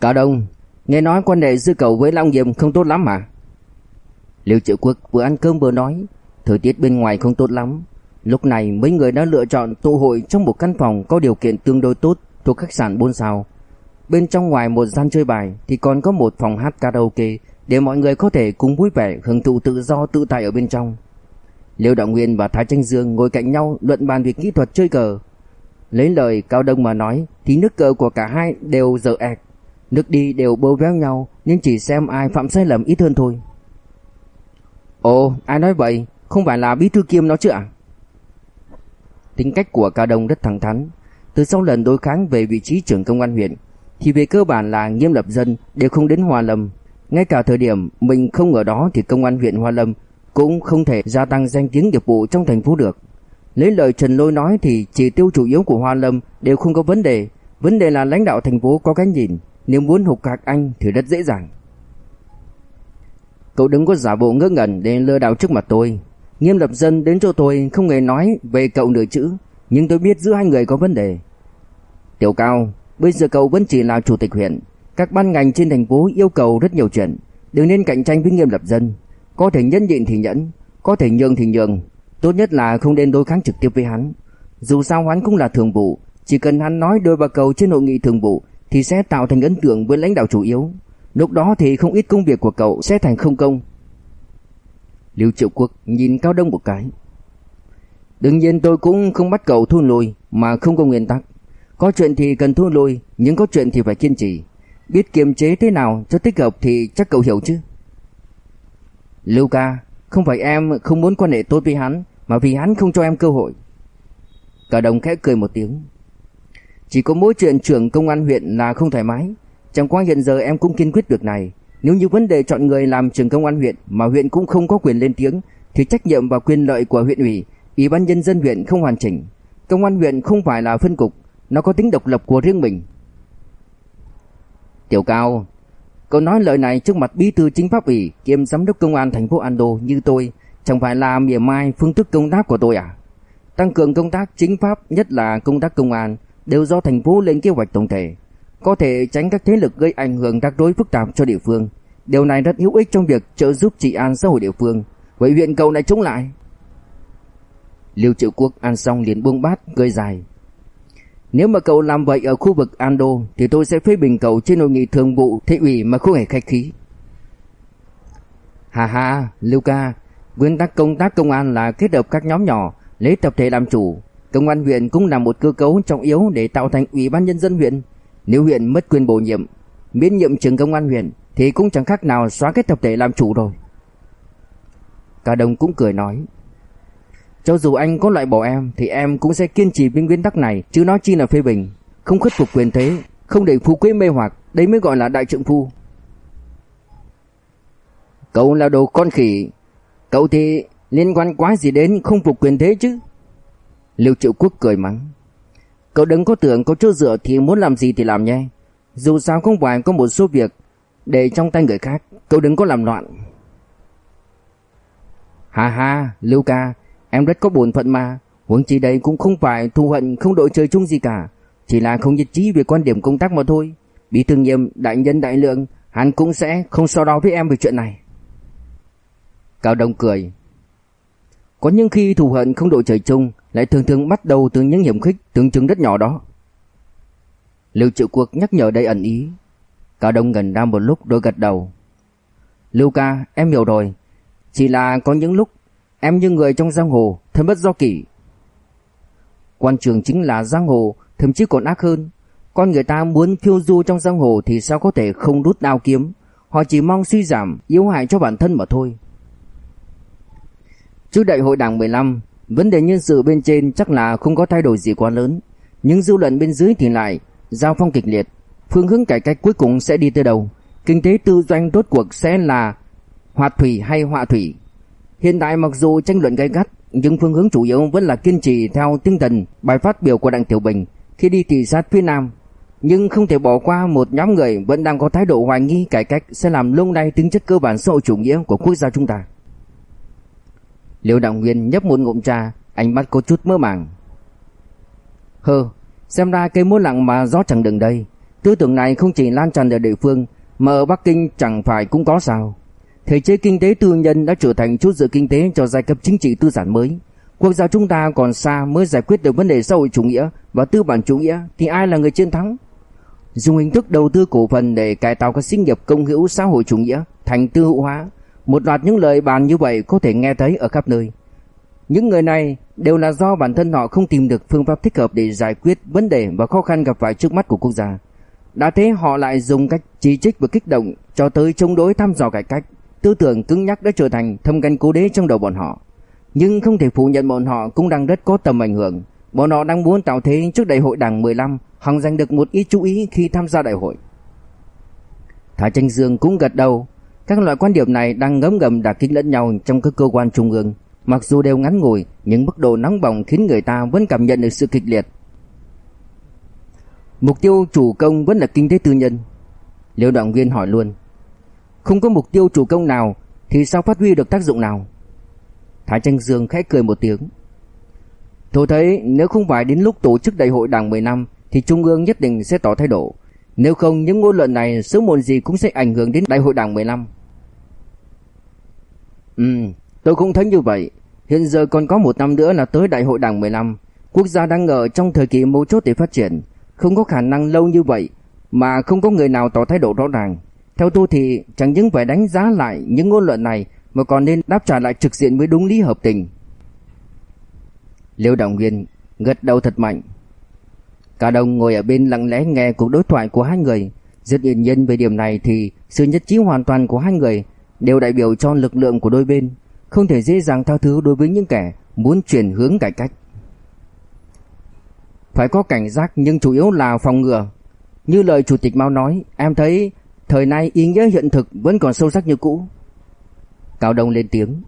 cả Đông, nghe nói quan hệ dư cầu với Long Diệm không tốt lắm mà. Liêu Triệu Quốc vừa ăn cơm vừa nói, thời tiết bên ngoài không tốt lắm. Lúc này mấy người đã lựa chọn tụ hội trong một căn phòng có điều kiện tương đối tốt thuộc khách sạn 4 sao. Bên trong ngoài một gian chơi bài thì còn có một phòng hát karaoke để mọi người có thể cùng vui vẻ hưởng thụ tự do tự tại ở bên trong. Liêu Đạo Nguyên và Thái Tranh Dương ngồi cạnh nhau luận bàn về kỹ thuật chơi cờ. Lấy lời Cao Đông mà nói thì nước cờ của cả hai đều dở ẹc. Nước đi đều bâu véo nhau nhưng chỉ xem ai phạm sai lầm ít hơn thôi. Ồ, ai nói vậy? Không phải là bí thư kiêm nó chứ ạ? Tính cách của Cao Đông rất thẳng thắn. Từ sau lần đối kháng về vị trí trưởng công an huyện, thì về cơ bản là nghiêm lập dân đều không đến hòa Lâm. Ngay cả thời điểm mình không ở đó thì công an huyện hòa Lâm cũng không thể gia tăng danh tiếng nghiệp vụ trong thành phố được. Lấy lời Trần Lôi nói thì chỉ tiêu chủ yếu của Hoa Lâm đều không có vấn đề. Vấn đề là lãnh đạo thành phố có cái nhìn. Nếu muốn hụt cạc anh thì rất dễ dàng. Cậu đừng có giả bộ ngớ ngẩn để lừa đảo trước mặt tôi. Nghiêm lập dân đến chỗ tôi không hề nói về cậu nửa chữ, nhưng tôi biết giữa hai người có vấn đề. Tiểu Cao, bây giờ cậu vẫn chỉ là chủ tịch huyện, các ban ngành trên thành phố yêu cầu rất nhiều chuyện, đừng nên cạnh tranh với Nghiêm lập dân, có thể nhẫn nhịn thì nhẫn, có thể nhường thì nhường, tốt nhất là không nên đối kháng trực tiếp với hắn. Dù sao hắn cũng là thường vụ, chỉ cần hắn nói đôi ba câu trên hội nghị thường vụ thì sẽ tạo thành ấn tượng với lãnh đạo chủ yếu. Lúc đó thì không ít công việc của cậu sẽ thành không công. Lưu Triệu Quốc nhìn Cao Đông một cái. Đương nhiên tôi cũng không bắt cậu thu lùi mà không có nguyên tắc. Có chuyện thì cần thu lùi, nhưng có chuyện thì phải kiên trì. Biết kiềm chế thế nào cho thích hợp thì chắc cậu hiểu chứ. Lưu ca, không phải em không muốn quan hệ tốt với hắn, mà vì hắn không cho em cơ hội. Cao Đông khẽ cười một tiếng. Chỉ có mỗi chuyện trưởng công an huyện là không thoải mái. Chẳng qua hiện giờ em cũng kiên quyết việc này. Nếu như vấn đề chọn người làm trưởng công an huyện mà huyện cũng không có quyền lên tiếng thì trách nhiệm và quyền lợi của huyện ủy, ủy ban nhân dân huyện không hoàn chỉnh. Công an huyện không phải là phân cục, nó có tính độc lập của riêng mình. Tiểu Cao, cậu nói lời này trước mặt bí thư chính pháp ủy kiêm giám đốc công an thành phố Ando như tôi, chẳng phải là mỉa mai phương thức công tác của tôi à? Tăng cường công tác chính pháp, nhất là công tác công an, đều do thành phố lên kế hoạch tổng thể có thể tránh các thế lực gây ảnh hưởng rắc rối phức tạp cho địa phương. Điều này rất hữu ích trong việc trợ giúp trị an xã hội địa phương. Vậy huyện cầu này chống lại. Liêu Triệu Quốc ăn xong liền buông bát, cười dài. Nếu mà cậu làm vậy ở khu vực Ando thì tôi sẽ phê bình cậu trên hội nghị thường vụ thị ủy mà không hề khách khí. Hà hà, Lưu ca, nguyên tắc công tác công an là kết hợp các nhóm nhỏ, lấy tập thể làm chủ. Công an huyện cũng là một cơ cấu trọng yếu để tạo thành ủy ban nhân dân huyện. Nếu huyện mất quyền bổ nhiệm, miễn nhiệm trưởng công an huyện thì cũng chẳng khác nào xóa kết tập thể làm chủ rồi. Cả đồng cũng cười nói. Cho dù anh có loại bỏ em thì em cũng sẽ kiên trì với nguyên tắc này chứ nói chi là phê bình. Không khuất phục quyền thế, không để phú quý mê hoặc, đấy mới gọi là đại trượng phu. Cậu là đồ con khỉ, cậu thì liên quan quá gì đến không phục quyền thế chứ. Liêu Triệu Quốc cười mắng. Cậu đừng có tưởng có chỗ dựa thì muốn làm gì thì làm nhé. Dù sao không phải có một số việc để trong tay người khác, cậu đừng có làm loạn. Hà hà, Lưu ca, em rất có bổn phận mà. Huống chi đây cũng không phải thù hận không đội trời chung gì cả, chỉ là không nhất trí về quan điểm công tác mà thôi. Bí thư nghiêm, đại nhân đại lượng, hắn cũng sẽ không so đo với em về chuyện này. Cao Đông cười. Có những khi thù hận không đội trời chung lại thường thường bắt đầu từ những hiểm khích tưởng chừng rất nhỏ đó. Lưu Triệu cuộc nhắc nhở đầy ẩn ý. Cao Đông gần ra một lúc đôi gật đầu. Lưu ca, em hiểu rồi. Chỉ là có những lúc em như người trong giang hồ, thân bất do kỷ. Quan trường chính là giang hồ, thậm chí còn ác hơn. Con người ta muốn phiêu du trong giang hồ thì sao có thể không rút đao kiếm. Họ chỉ mong suy giảm, yếu hại cho bản thân mà thôi. Trước đại hội đảng 15, vấn đề nhân sự bên trên chắc là không có thay đổi gì quá lớn. Nhưng dư luận bên dưới thì lại giao phong kịch liệt. Phương hướng cải cách cuối cùng sẽ đi tới đâu? Kinh tế tư doanh rốt cuộc sẽ là hoạt thủy hay họa thủy? Hiện tại mặc dù tranh luận gay gắt, nhưng phương hướng chủ yếu vẫn là kiên trì theo tinh thần bài phát biểu của Đặng Tiểu Bình khi đi thị sát phía Nam. Nhưng không thể bỏ qua một nhóm người vẫn đang có thái độ hoài nghi cải cách sẽ làm lung lay tính chất cơ bản xã hội chủ nghĩa của quốc gia chúng ta. Liêu Đạo Nguyên nhấp một ngụm trà, ánh mắt có chút mơ màng. Hơ, xem ra cây mối lặng mà gió chẳng đừng đây. Tư tưởng này không chỉ lan tràn ở địa phương, mà ở Bắc Kinh chẳng phải cũng có sao. Thể chế kinh tế tư nhân đã trở thành chút dựa kinh tế cho giai cấp chính trị tư sản mới. Quốc gia chúng ta còn xa mới giải quyết được vấn đề xã hội chủ nghĩa và tư bản chủ nghĩa thì ai là người chiến thắng? Dùng hình thức đầu tư cổ phần để cải tạo các sinh nghiệp công hữu xã hội chủ nghĩa thành tư hữu hóa. Một loạt những lời bàn như vậy có thể nghe thấy ở khắp nơi. Những người này đều là do bản thân họ không tìm được phương pháp thích hợp để giải quyết vấn đề và khó khăn gặp phải trước mắt của quốc gia. Đã thế họ lại dùng cách chỉ trích và kích động cho tới chống đối thăm dò cải cách. Tư tưởng cứng nhắc đã trở thành thâm canh cố đế trong đầu bọn họ. Nhưng không thể phủ nhận bọn họ cũng đang rất có tầm ảnh hưởng. Bọn họ đang muốn tạo thế trước đại hội đảng 15, hòng giành được một ít chú ý khi tham gia đại hội. Thái Tranh Dương cũng gật đầu. Các loại quan điểm này đang ngấm ngầm đả kích lẫn nhau trong các cơ quan trung ương. Mặc dù đều ngắn ngủi, nhưng mức độ nóng bỏng khiến người ta vẫn cảm nhận được sự kịch liệt. Mục tiêu chủ công vẫn là kinh tế tư nhân. Liêu Động Viên hỏi luôn. Không có mục tiêu chủ công nào thì sao phát huy được tác dụng nào? Thái Tranh Dương khẽ cười một tiếng. Tôi thấy nếu không phải đến lúc tổ chức đại hội đảng 10 năm thì Trung ương nhất định sẽ tỏ thái độ. Nếu không những ngôn luận này sớm muộn gì cũng sẽ ảnh hưởng đến đại hội đảng 15. Ừ, tôi cũng thấy như vậy. Hiện giờ còn có một năm nữa là tới đại hội đảng 15. Quốc gia đang ở trong thời kỳ mấu chốt để phát triển. Không có khả năng lâu như vậy mà không có người nào tỏ thái độ rõ ràng. Theo tôi thì chẳng những phải đánh giá lại những ngôn luận này mà còn nên đáp trả lại trực diện với đúng lý hợp tình. Liêu Động Nguyên gật đầu thật mạnh. Cả đồng ngồi ở bên lặng lẽ nghe cuộc đối thoại của hai người. Rất yên nhiên về điểm này thì sự nhất trí hoàn toàn của hai người đều đại biểu cho lực lượng của đôi bên, không thể dễ dàng tha thứ đối với những kẻ muốn chuyển hướng cải cách. Phải có cảnh giác nhưng chủ yếu là phòng ngừa. Như lời chủ tịch Mao nói, em thấy thời nay ý nghĩa hiện thực vẫn còn sâu sắc như cũ. Cao Đông lên tiếng.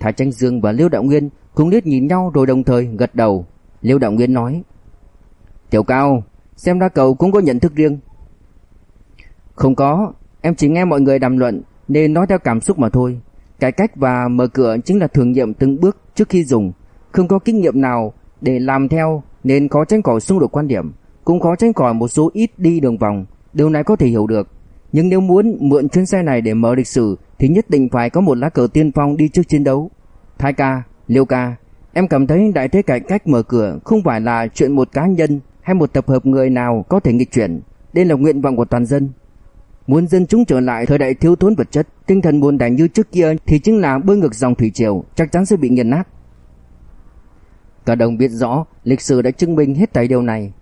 Thái Tranh Dương và Liêu Đạo Nguyên cùng liếc nhìn nhau rồi đồng thời gật đầu. Liêu Đạo Nguyên nói: "Tiểu Cao, xem ra cậu cũng có nhận thức riêng." "Không có, em chỉ nghe mọi người đàm luận nên nói theo cảm xúc mà thôi. Cải cách và mở cửa chính là thử nghiệm từng bước trước khi dùng, không có kinh nghiệm nào để làm theo nên khó tránh khỏi xung đột quan điểm, cũng khó tránh khỏi một số ít đi đường vòng, điều này có thể hiểu được. Nhưng nếu muốn mượn chuyến xe này để mở lịch sử thì nhất định phải có một lá cờ tiên phong đi trước chiến đấu. Thái ca, Liêu ca, em cảm thấy đại thế cải cách mở cửa không phải là chuyện một cá nhân hay một tập hợp người nào có thể nghịch chuyển, đây là nguyện vọng của toàn dân. Muốn dân chúng trở lại thời đại thiếu thốn vật chất, tinh thần buồn đảnh như trước kia thì chính là bơi ngược dòng thủy triều, chắc chắn sẽ bị nghiền nát. Cả đồng biết rõ lịch sử đã chứng minh hết thảy điều này.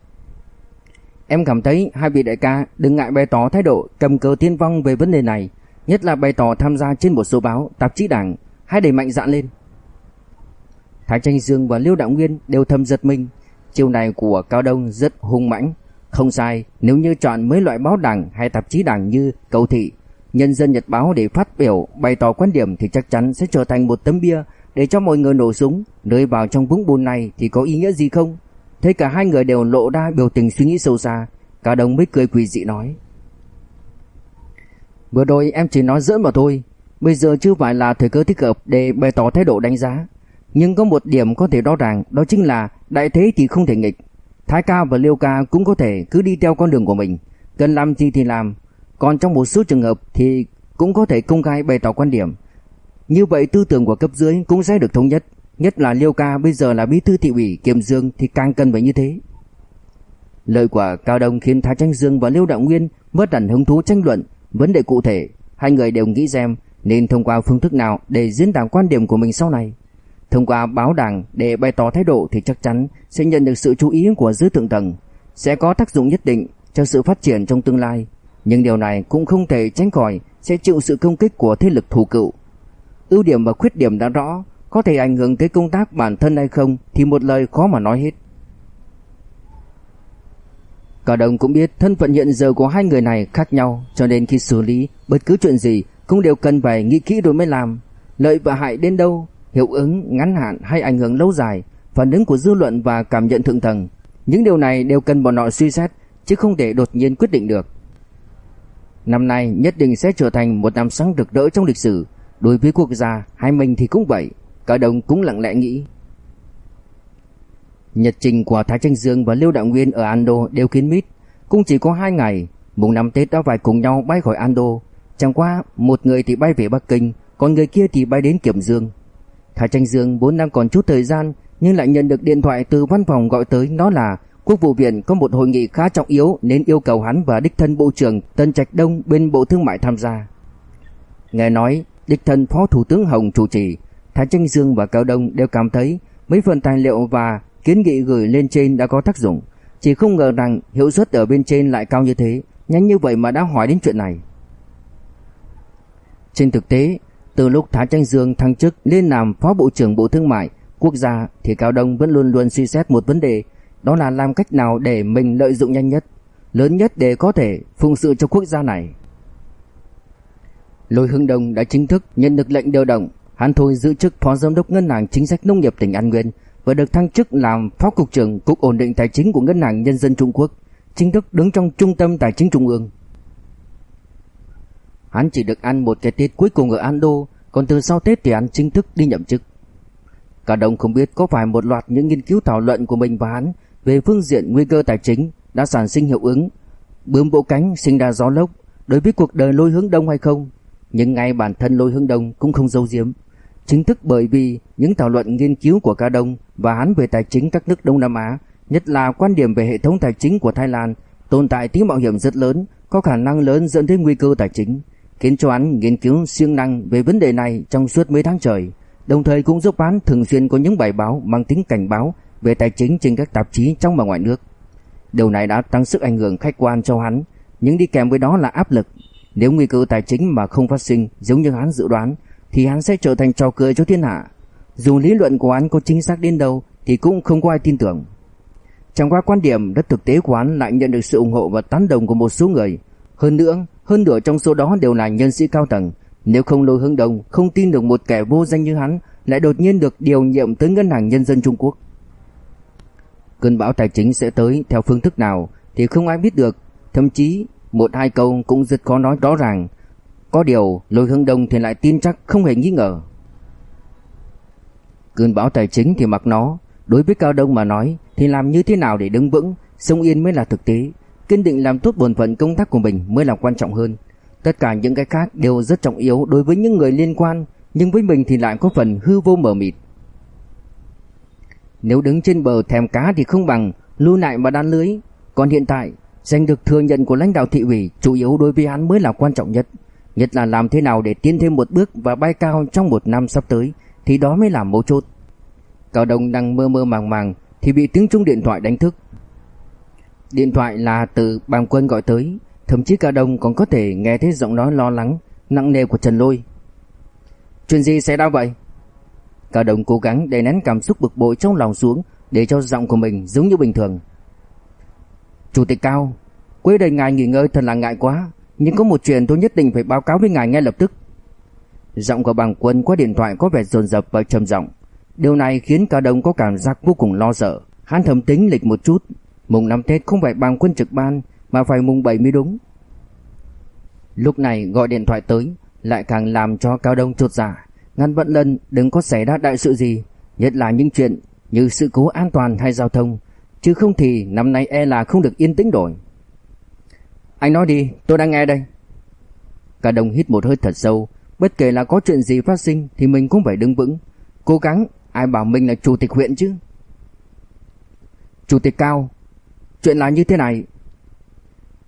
Em cảm thấy hai vị đại ca đừng ngại bày tỏ thái độ cầm cờ tiên vong về vấn đề này, nhất là bày tỏ tham gia trên một số báo, tạp chí đảng, hãy đẩy mạnh dạn lên. Thái Tranh Dương và Liêu Đạo Nguyên đều thầm giật mình, chiều này của Cao Đông rất hung mãnh, không sai, nếu như chọn mấy loại báo đảng hay tạp chí đảng như Cầu thị, Nhân dân Nhật báo để phát biểu, bày tỏ quan điểm thì chắc chắn sẽ trở thành một tấm bia để cho mọi người nổ súng, rơi vào trong vũng bùn này thì có ý nghĩa gì không? Thấy cả hai người đều lộ ra biểu tình suy nghĩ sâu xa, cả đồng mới cười quỷ dị nói. Vừa rồi em chỉ nói giỡn mà thôi, bây giờ chưa phải là thời cơ thích hợp để bày tỏ thái độ đánh giá. Nhưng có một điểm có thể rõ ràng, đó chính là đại thế thì không thể nghịch. Thái ca và Liêu ca cũng có thể cứ đi theo con đường của mình, cần làm gì thì làm. Còn trong một số trường hợp thì cũng có thể công khai bày tỏ quan điểm. Như vậy tư tưởng của cấp dưới cũng sẽ được thống nhất Nhất là Liêu Ca bây giờ là bí thư thị ủy Kiềm Dương thì càng cần phải như thế Lời của Cao Đông khiến Thái Tranh Dương và Liêu Đạo Nguyên mất hẳn hứng thú tranh luận vấn đề cụ thể. Hai người đều nghĩ xem nên thông qua phương thức nào để diễn đạt quan điểm của mình sau này. Thông qua báo đảng để bày tỏ thái độ thì chắc chắn sẽ nhận được sự chú ý của giới thượng tầng, sẽ có tác dụng nhất định cho sự phát triển trong tương lai. Nhưng điều này cũng không thể tránh khỏi sẽ chịu sự công kích của thế lực thù cựu. Ưu điểm và khuyết điểm đã rõ, có thể ảnh hưởng tới công tác bản thân hay không thì một lời khó mà nói hết. Cả đồng cũng biết thân phận hiện giờ của hai người này khác nhau cho nên khi xử lý bất cứ chuyện gì cũng đều cần phải nghĩ kỹ rồi mới làm. Lợi và hại đến đâu, hiệu ứng ngắn hạn hay ảnh hưởng lâu dài, phản ứng của dư luận và cảm nhận thượng tầng. Những điều này đều cần bọn họ suy xét chứ không thể đột nhiên quyết định được. Năm nay nhất định sẽ trở thành một năm sáng rực rỡ trong lịch sử. Đối với quốc gia, hai mình thì cũng vậy. Cả đồng cũng lặng lẽ nghĩ. Nhật trình của Thái Tranh Dương và Lưu Đạo Nguyên ở Ando đều kín mít, cũng chỉ có hai ngày, mùng năm Tết đã phải cùng nhau bay khỏi Ando. Chẳng qua một người thì bay về Bắc Kinh, còn người kia thì bay đến Kiểm Dương. Thái Tranh Dương vốn đang còn chút thời gian, nhưng lại nhận được điện thoại từ văn phòng gọi tới Đó là Quốc vụ viện có một hội nghị khá trọng yếu nên yêu cầu hắn và đích thân Bộ trưởng Tân Trạch Đông bên Bộ Thương mại tham gia. Nghe nói, đích thân Phó Thủ tướng Hồng chủ trì, Thái Tranh Dương và Cao Đông đều cảm thấy mấy phần tài liệu và kiến nghị gửi lên trên đã có tác dụng, chỉ không ngờ rằng hiệu suất ở bên trên lại cao như thế, nhanh như vậy mà đã hỏi đến chuyện này. Trên thực tế, từ lúc Thái Tranh Dương thăng chức lên làm Phó Bộ trưởng Bộ Thương mại Quốc gia thì Cao Đông vẫn luôn luôn suy xét một vấn đề, đó là làm cách nào để mình lợi dụng nhanh nhất, lớn nhất để có thể phụng sự cho quốc gia này. Lôi Hưng Đông đã chính thức nhận được lệnh điều động, hắn thôi giữ chức Phó Giám đốc Ngân hàng Chính sách Nông nghiệp tỉnh An Nguyên và được thăng chức làm Phó Cục trưởng Cục ổn định tài chính của Ngân hàng Nhân dân Trung Quốc, chính thức đứng trong Trung tâm Tài chính Trung ương. Hắn chỉ được ăn một cái Tết cuối cùng ở Ando, còn từ sau Tết thì hắn chính thức đi nhậm chức. Cả đồng không biết có phải một loạt những nghiên cứu thảo luận của mình và hắn về phương diện nguy cơ tài chính đã sản sinh hiệu ứng bướm bộ cánh sinh ra gió lốc đối với cuộc đời lôi hướng đông hay không. Nhưng ngay bản thân lôi hướng đông cũng không dâu diếm chính thức bởi vì những thảo luận nghiên cứu của cả Đông và hắn về tài chính các nước Đông Nam Á, nhất là quan điểm về hệ thống tài chính của Thái Lan tồn tại tính mạo hiểm rất lớn, có khả năng lớn dẫn đến nguy cơ tài chính, khiến cho hắn nghiên cứu siêng năng về vấn đề này trong suốt mấy tháng trời, đồng thời cũng giúp hắn thường xuyên có những bài báo mang tính cảnh báo về tài chính trên các tạp chí trong và ngoài nước. Điều này đã tăng sức ảnh hưởng khách quan cho hắn, nhưng đi kèm với đó là áp lực. Nếu nguy cơ tài chính mà không phát sinh giống như hắn dự đoán, thì hắn sẽ trở thành trò cười cho thiên hạ. Dù lý luận của hắn có chính xác đến đâu thì cũng không có ai tin tưởng. Chẳng qua quan điểm rất thực tế của hắn lại nhận được sự ủng hộ và tán đồng của một số người. Hơn nữa, hơn nửa trong số đó đều là nhân sĩ cao tầng. Nếu không lôi hướng đông không tin được một kẻ vô danh như hắn lại đột nhiên được điều nhiệm tới Ngân hàng Nhân dân Trung Quốc. Cơn bão tài chính sẽ tới theo phương thức nào thì không ai biết được. Thậm chí, một hai câu cũng rất khó nói rõ ràng. Có điều, lôi hướng đông thì lại tin chắc không hề nghi ngờ. Cơn bão tài chính thì mặc nó, đối với Cao Đông mà nói thì làm như thế nào để đứng vững, sống yên mới là thực tế. Kiên định làm tốt bổn phận công tác của mình mới là quan trọng hơn. Tất cả những cái khác đều rất trọng yếu đối với những người liên quan, nhưng với mình thì lại có phần hư vô mờ mịt. Nếu đứng trên bờ thèm cá thì không bằng lưu lại mà đan lưới, còn hiện tại giành được thừa nhận của lãnh đạo thị ủy chủ yếu đối với hắn mới là quan trọng nhất, nhất là làm thế nào để tiến thêm một bước và bay cao trong một năm sắp tới thì đó mới là mấu chốt. Cao Đông đang mơ mơ màng màng thì bị tiếng chuông điện thoại đánh thức. Điện thoại là từ Bàng Quân gọi tới, thậm chí cả đồng còn có thể nghe thấy giọng nói lo lắng, nặng nề của Trần Lôi. Chuyện gì xảy ra vậy? cả đồng cố gắng đè nén cảm xúc bực bội trong lòng xuống để cho giọng của mình giống như bình thường. Chủ tịch Cao, Quế đời ngài nghỉ ngơi thật là ngại quá, nhưng có một chuyện tôi nhất định phải báo cáo với ngài ngay lập tức. Giọng của Bàng Quân qua điện thoại có vẻ dồn dập và trầm giọng. Điều này khiến cả đồng có cảm giác vô cùng lo sợ. Hắn thầm tính lịch một chút, mùng năm Tết không phải bằng Quân trực ban mà phải mùng 7 mới đúng. Lúc này gọi điện thoại tới lại càng làm cho Cao Đông chột dạ ngăn vận lần đừng có xảy ra đại sự gì, nhất là những chuyện như sự cố an toàn hay giao thông, chứ không thì năm nay e là không được yên tĩnh đổi. Anh nói đi, tôi đang nghe đây. Cả đồng hít một hơi thật sâu, Bất kể là có chuyện gì phát sinh thì mình cũng phải đứng vững, cố gắng, ai bảo mình là chủ tịch huyện chứ. Chủ tịch Cao, chuyện là như thế này.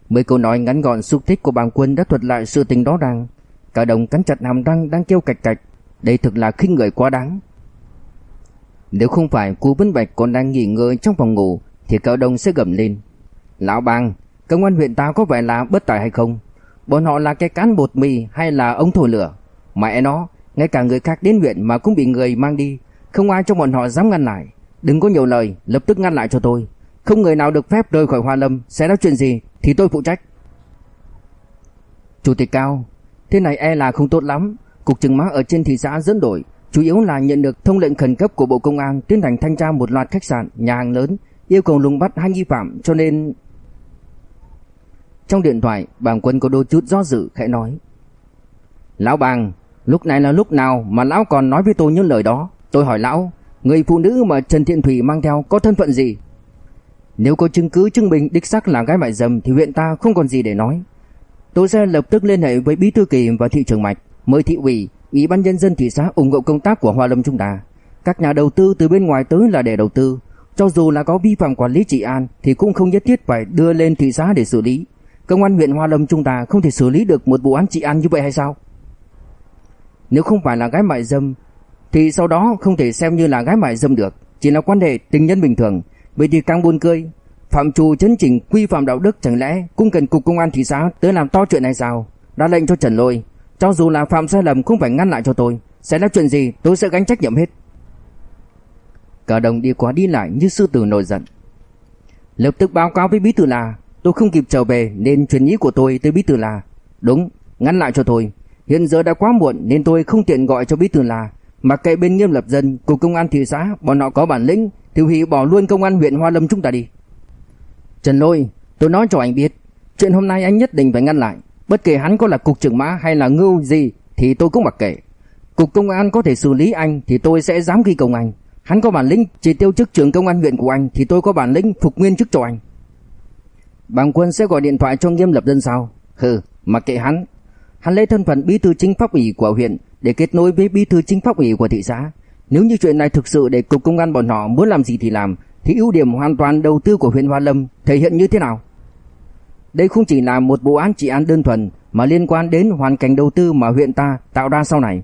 Mấy câu nói ngắn gọn xúc tích của bàng quân đã thuật lại sự tình đó rằng Cả đồng cắn chặt hàm răng đang kêu cạch cạch, đây thực là khinh người quá đáng. Nếu không phải cô Vân Bạch còn đang nghỉ ngơi trong phòng ngủ thì cao đồng sẽ gầm lên. Lão bàng công an huyện ta có vẻ là bất tài hay không? Bọn họ là cái cán bột mì hay là ống thổi lửa? Mẹ nó, ngay cả người khác đến huyện mà cũng bị người mang đi, không ai trong bọn họ dám ngăn lại. Đừng có nhiều lời, lập tức ngăn lại cho tôi. Không người nào được phép rời khỏi Hoa Lâm, sẽ nói chuyện gì thì tôi phụ trách. Chủ tịch Cao, thế này e là không tốt lắm. Cục trừng má ở trên thị xã dẫn đổi, chủ yếu là nhận được thông lệnh khẩn cấp của Bộ Công an tiến hành thanh tra một loạt khách sạn, nhà hàng lớn, yêu cầu lùng bắt hai nghi phạm cho nên trong điện thoại, bàng quân có đôi chút do dự khẽ nói. Lão bàng, lúc này là lúc nào mà lão còn nói với tôi những lời đó? Tôi hỏi lão, người phụ nữ mà Trần Thiện Thủy mang theo có thân phận gì? Nếu có chứng cứ chứng minh đích xác là gái mại dâm thì huyện ta không còn gì để nói. Tôi sẽ lập tức liên hệ với bí thư kỳ và thị trưởng mạch, mời thị ủy, ủy ban nhân dân thị xã ủng hộ công tác của Hoa Lâm chúng ta. Các nhà đầu tư từ bên ngoài tới là để đầu tư, cho dù là có vi phạm quản lý trị an thì cũng không nhất thiết phải đưa lên thị xã để xử lý. Công an huyện Hoa Lâm chúng ta không thể xử lý được một vụ án trị an như vậy hay sao? Nếu không phải là gái mại dâm thì sau đó không thể xem như là gái mại dâm được, chỉ là quan hệ tình nhân bình thường. Vậy thì càng buồn cười, phạm trù chấn chỉnh quy phạm đạo đức chẳng lẽ cũng cần cục công an thị xã tới làm to chuyện này sao? Đã lệnh cho Trần Lôi, cho dù là phạm sai lầm cũng phải ngăn lại cho tôi, sẽ là chuyện gì tôi sẽ gánh trách nhiệm hết. Cả đồng đi qua đi lại như sư tử nổi giận. Lập tức báo cáo với bí thư là Tôi không kịp trở về nên truyền ý của tôi tới Bí Thư là Đúng, ngăn lại cho tôi Hiện giờ đã quá muộn nên tôi không tiện gọi cho Bí Thư là Mặc kệ bên nghiêm lập dân Cục công an thị xã Bọn họ có bản lĩnh Thì hủy bỏ luôn công an huyện Hoa Lâm chúng ta đi. Trần Lôi Tôi nói cho anh biết Chuyện hôm nay anh nhất định phải ngăn lại. Bất kể hắn có là cục trưởng mã hay là ngưu gì Thì tôi cũng mặc kệ. Cục công an có thể xử lý anh Thì tôi sẽ dám ghi công anh. Hắn có bản lĩnh chỉ tiêu chức trưởng công an huyện của anh Thì tôi có bản lĩnh phục nguyên chức cho anh. Bàng quân sẽ gọi điện thoại cho nghiêm lập dân sao? Hừ, mặc kệ hắn. Hắn lấy thân phận bí thư chính pháp ủy của huyện để kết nối với bí thư chính pháp ủy của thị xã. Nếu như chuyện này thực sự để cục công an bọn họ muốn làm gì thì làm, thì ưu điểm hoàn toàn đầu tư của huyện Hoa Lâm thể hiện như thế nào? Đây không chỉ là một vụ án trị án đơn thuần mà liên quan đến hoàn cảnh đầu tư mà huyện ta tạo ra sau này.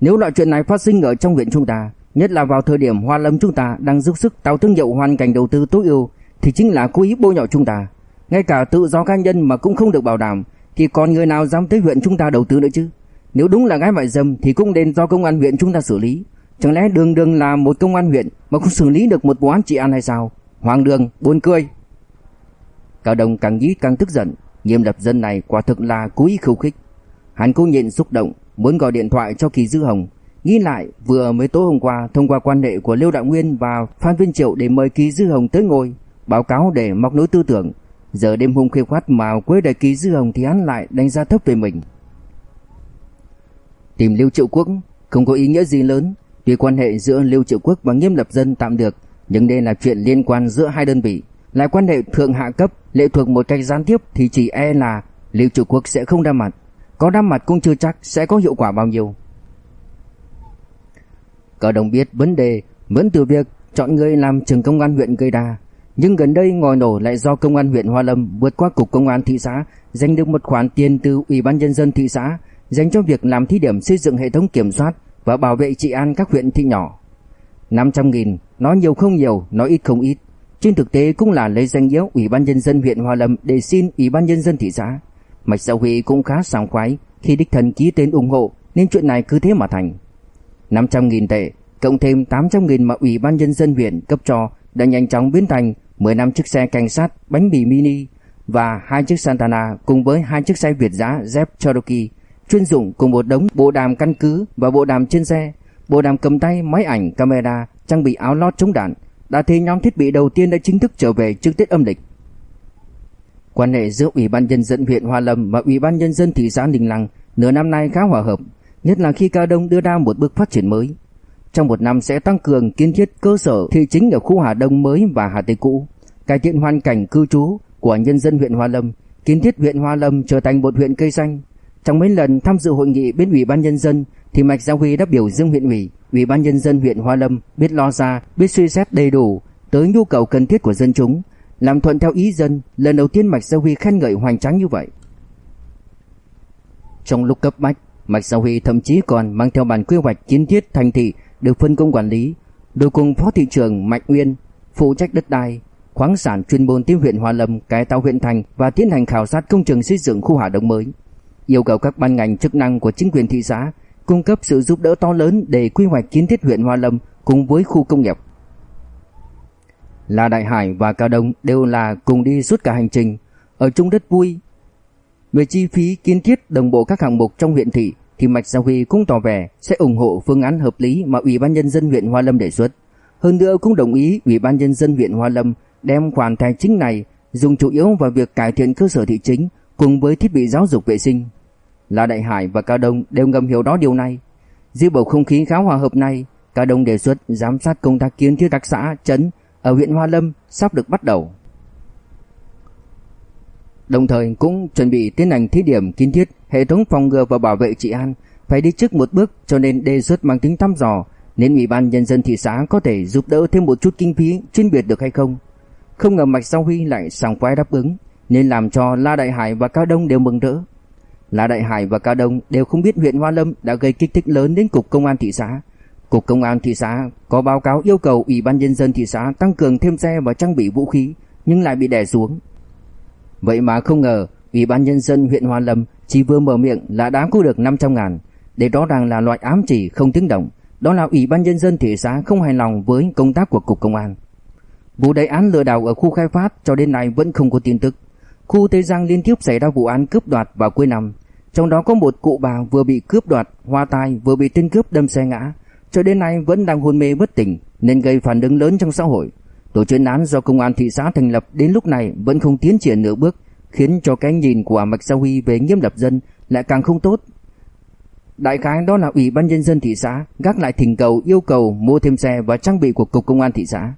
Nếu loại chuyện này phát sinh ở trong huyện chúng ta, nhất là vào thời điểm Hoa Lâm chúng ta đang dốc sức tạo thương hiệu hoàn cảnh đầu tư tối ưu thì chính là cố ý bôi nhọ chúng ta. Ngay cả tự do cá nhân mà cũng không được bảo đảm Thì còn người nào dám tới huyện chúng ta đầu tư nữa chứ nếu đúng là gái mại dâm Thì cũng nên do công an huyện chúng ta xử lý. Chẳng lẽ đường đường là một công an huyện Mà không xử lý được một vụ án trị an hay sao? Hoàng đường, buồn cười. Cao Đồng càng nghĩ càng tức giận. Nghiêm lập dân này quả thực là cố ý khiêu khích. Hắn cố nhịn xúc động, Muốn gọi điện thoại cho Kỳ Dư Hồng. Nghĩ lại, vừa mới tối hôm qua, Thông qua quan hệ của Lưu Đạo Nguyên và Phan Vinh Triệu Để mời Kỳ Dư Hồng tới ngồi, Báo cáo để móc nối tư tưởng. Giờ đêm hôm khuya khoát mà quấy đại Kỳ dư hồng thì hắn lại đánh giá thấp về mình. Tìm Lưu Triệu Quốc không có ý nghĩa gì lớn, tuy quan hệ giữa Lưu Triệu Quốc và Nghiêm Lập Dân tạm được, nhưng đây là chuyện liên quan giữa hai đơn vị, lại quan hệ thượng hạ cấp, lệ thuộc một cách gián tiếp thì chỉ e là Lưu Triệu Quốc sẽ không đa mặt, có đa mặt cũng chưa chắc sẽ có hiệu quả bao nhiêu. Cờ đồng biết vấn đề vẫn từ việc chọn người làm trưởng công an huyện gây ra, nhưng gần đây ngòi nổ lại do công an huyện Hoa Lâm vượt qua cục công an thị xã giành được một khoản tiền từ ủy ban nhân dân thị xã dành cho việc làm thí điểm xây dựng hệ thống kiểm soát và bảo vệ trị an các huyện thị nhỏ. 500 nghìn, nói nhiều không nhiều, nói ít không ít. Trên thực tế cũng là lấy danh nghĩa ủy ban nhân dân huyện Hoa Lâm để xin ủy ban nhân dân thị xã. Mạch Giáo Huy cũng khá sảng khoái khi đích thân ký tên ủng hộ nên chuyện này cứ thế mà thành. 500 nghìn tệ, cộng thêm 800 nghìn mà ủy ban nhân dân huyện cấp cho đã nhanh chóng biến thành 15 chiếc xe cảnh sát bánh mì mini và hai chiếc Santana cùng với hai chiếc xe Việt giá Jeep Cherokee chuyên dụng cùng một đống bộ đàm căn cứ và bộ đàm trên xe, bộ đàm cầm tay, máy ảnh, camera, trang bị áo lót chống đạn, đã thấy nhóm thiết bị đầu tiên đã chính thức trở về trước Tết âm lịch. Quan hệ giữa Ủy ban nhân dân huyện Hoa Lâm và Ủy ban nhân dân thị xã Ninh Lăng nửa năm nay khá hòa hợp, nhất là khi Cao Đông đưa ra một bước phát triển mới. Trong một năm sẽ tăng cường kiến thiết cơ sở thị chính ở khu Hà Đông mới và Hà Tây cũ, cải thiện hoàn cảnh cư trú của nhân dân huyện Hoa Lâm, kiến thiết huyện Hoa Lâm trở thành một huyện cây xanh. Trong mấy lần tham dự hội nghị bên ủy ban nhân dân thì Mạch Gia Huy đã biểu dương huyện ủy, ủy ban nhân dân huyện Hoa Lâm biết lo ra, biết suy xét đầy đủ tới nhu cầu cần thiết của dân chúng, làm thuận theo ý dân, lần đầu tiên Mạch Gia Huy khen ngợi hoành tráng như vậy. Trong lúc cấp bách, Mạch Gia Huy thậm chí còn mang theo bản quy hoạch kiến thiết thành thị được phân công quản lý, đối cùng phó thị trưởng mạch nguyên phụ trách đất đai, khoáng sản chuyên môn tiếp huyện Hoa Lâm cải tạo huyện thành và tiến hành khảo sát công trường xây dựng khu hạ động mới. Yêu cầu các ban ngành chức năng của chính quyền thị xã cung cấp sự giúp đỡ to lớn để quy hoạch kiến thiết huyện Hoa Lâm cùng với khu công nghiệp. La Đại Hải và Cao Đông đều là cùng đi suốt cả hành trình, ở chung đất vui. Về chi phí kiến thiết đồng bộ các hạng mục trong huyện thị thì Mạch Gia Huy cũng tỏ vẻ sẽ ủng hộ phương án hợp lý mà Ủy ban nhân dân huyện Hoa Lâm đề xuất. Hơn nữa cũng đồng ý Ủy ban nhân dân huyện Hoa Lâm đem khoản tài chính này dùng chủ yếu vào việc cải thiện cơ sở thị chính cùng với thiết bị giáo dục vệ sinh. La Đại Hải và Cao Đông đều ngầm hiểu đó điều này. Dưới bầu không khí khá hòa hợp này, Cao Đông đề xuất giám sát công tác kiến thiết các xã, trấn ở huyện Hoa Lâm sắp được bắt đầu. Đồng thời cũng chuẩn bị tiến hành thí điểm kiến thiết hệ thống phòng ngừa và bảo vệ trị an phải đi trước một bước cho nên đề xuất mang tính thăm dò nên ủy ban nhân dân thị xã có thể giúp đỡ thêm một chút kinh phí chuyên biệt được hay không. Không ngờ Mạch sau Huy lại sảng khoái đáp ứng nên làm cho La Đại Hải và Cao Đông đều mừng rỡ. La Đại Hải và Cao Đông đều không biết huyện Hoa Lâm đã gây kích thích lớn đến cục công an thị xã. Cục công an thị xã có báo cáo yêu cầu ủy ban nhân dân thị xã tăng cường thêm xe và trang bị vũ khí, nhưng lại bị đè xuống. Vậy mà không ngờ, ủy ban nhân dân huyện Hoa Lâm chỉ vừa mở miệng là đã có được 500 ngàn. Để đó rằng là loại ám chỉ không tiếng động. Đó là ủy ban nhân dân thị xã không hài lòng với công tác của cục công an. Vụ đại án lừa đảo ở khu khai phát cho đến nay vẫn không có tin tức. Khu Tây Giang liên tiếp xảy ra vụ án cướp đoạt vào cuối năm. Trong đó có một cụ bà vừa bị cướp đoạt, hoa tai vừa bị tên cướp đâm xe ngã. Cho đến nay vẫn đang hôn mê bất tỉnh nên gây phản ứng lớn trong xã hội. Tổ chuyên án do công an thị xã thành lập đến lúc này vẫn không tiến triển nửa bước, khiến cho cái nhìn của Mạch Gia Huy về nghiêm lập dân lại càng không tốt. Đại khái đó là Ủy ban nhân dân thị xã gác lại thỉnh cầu yêu cầu mua thêm xe và trang bị của cục công an thị xã.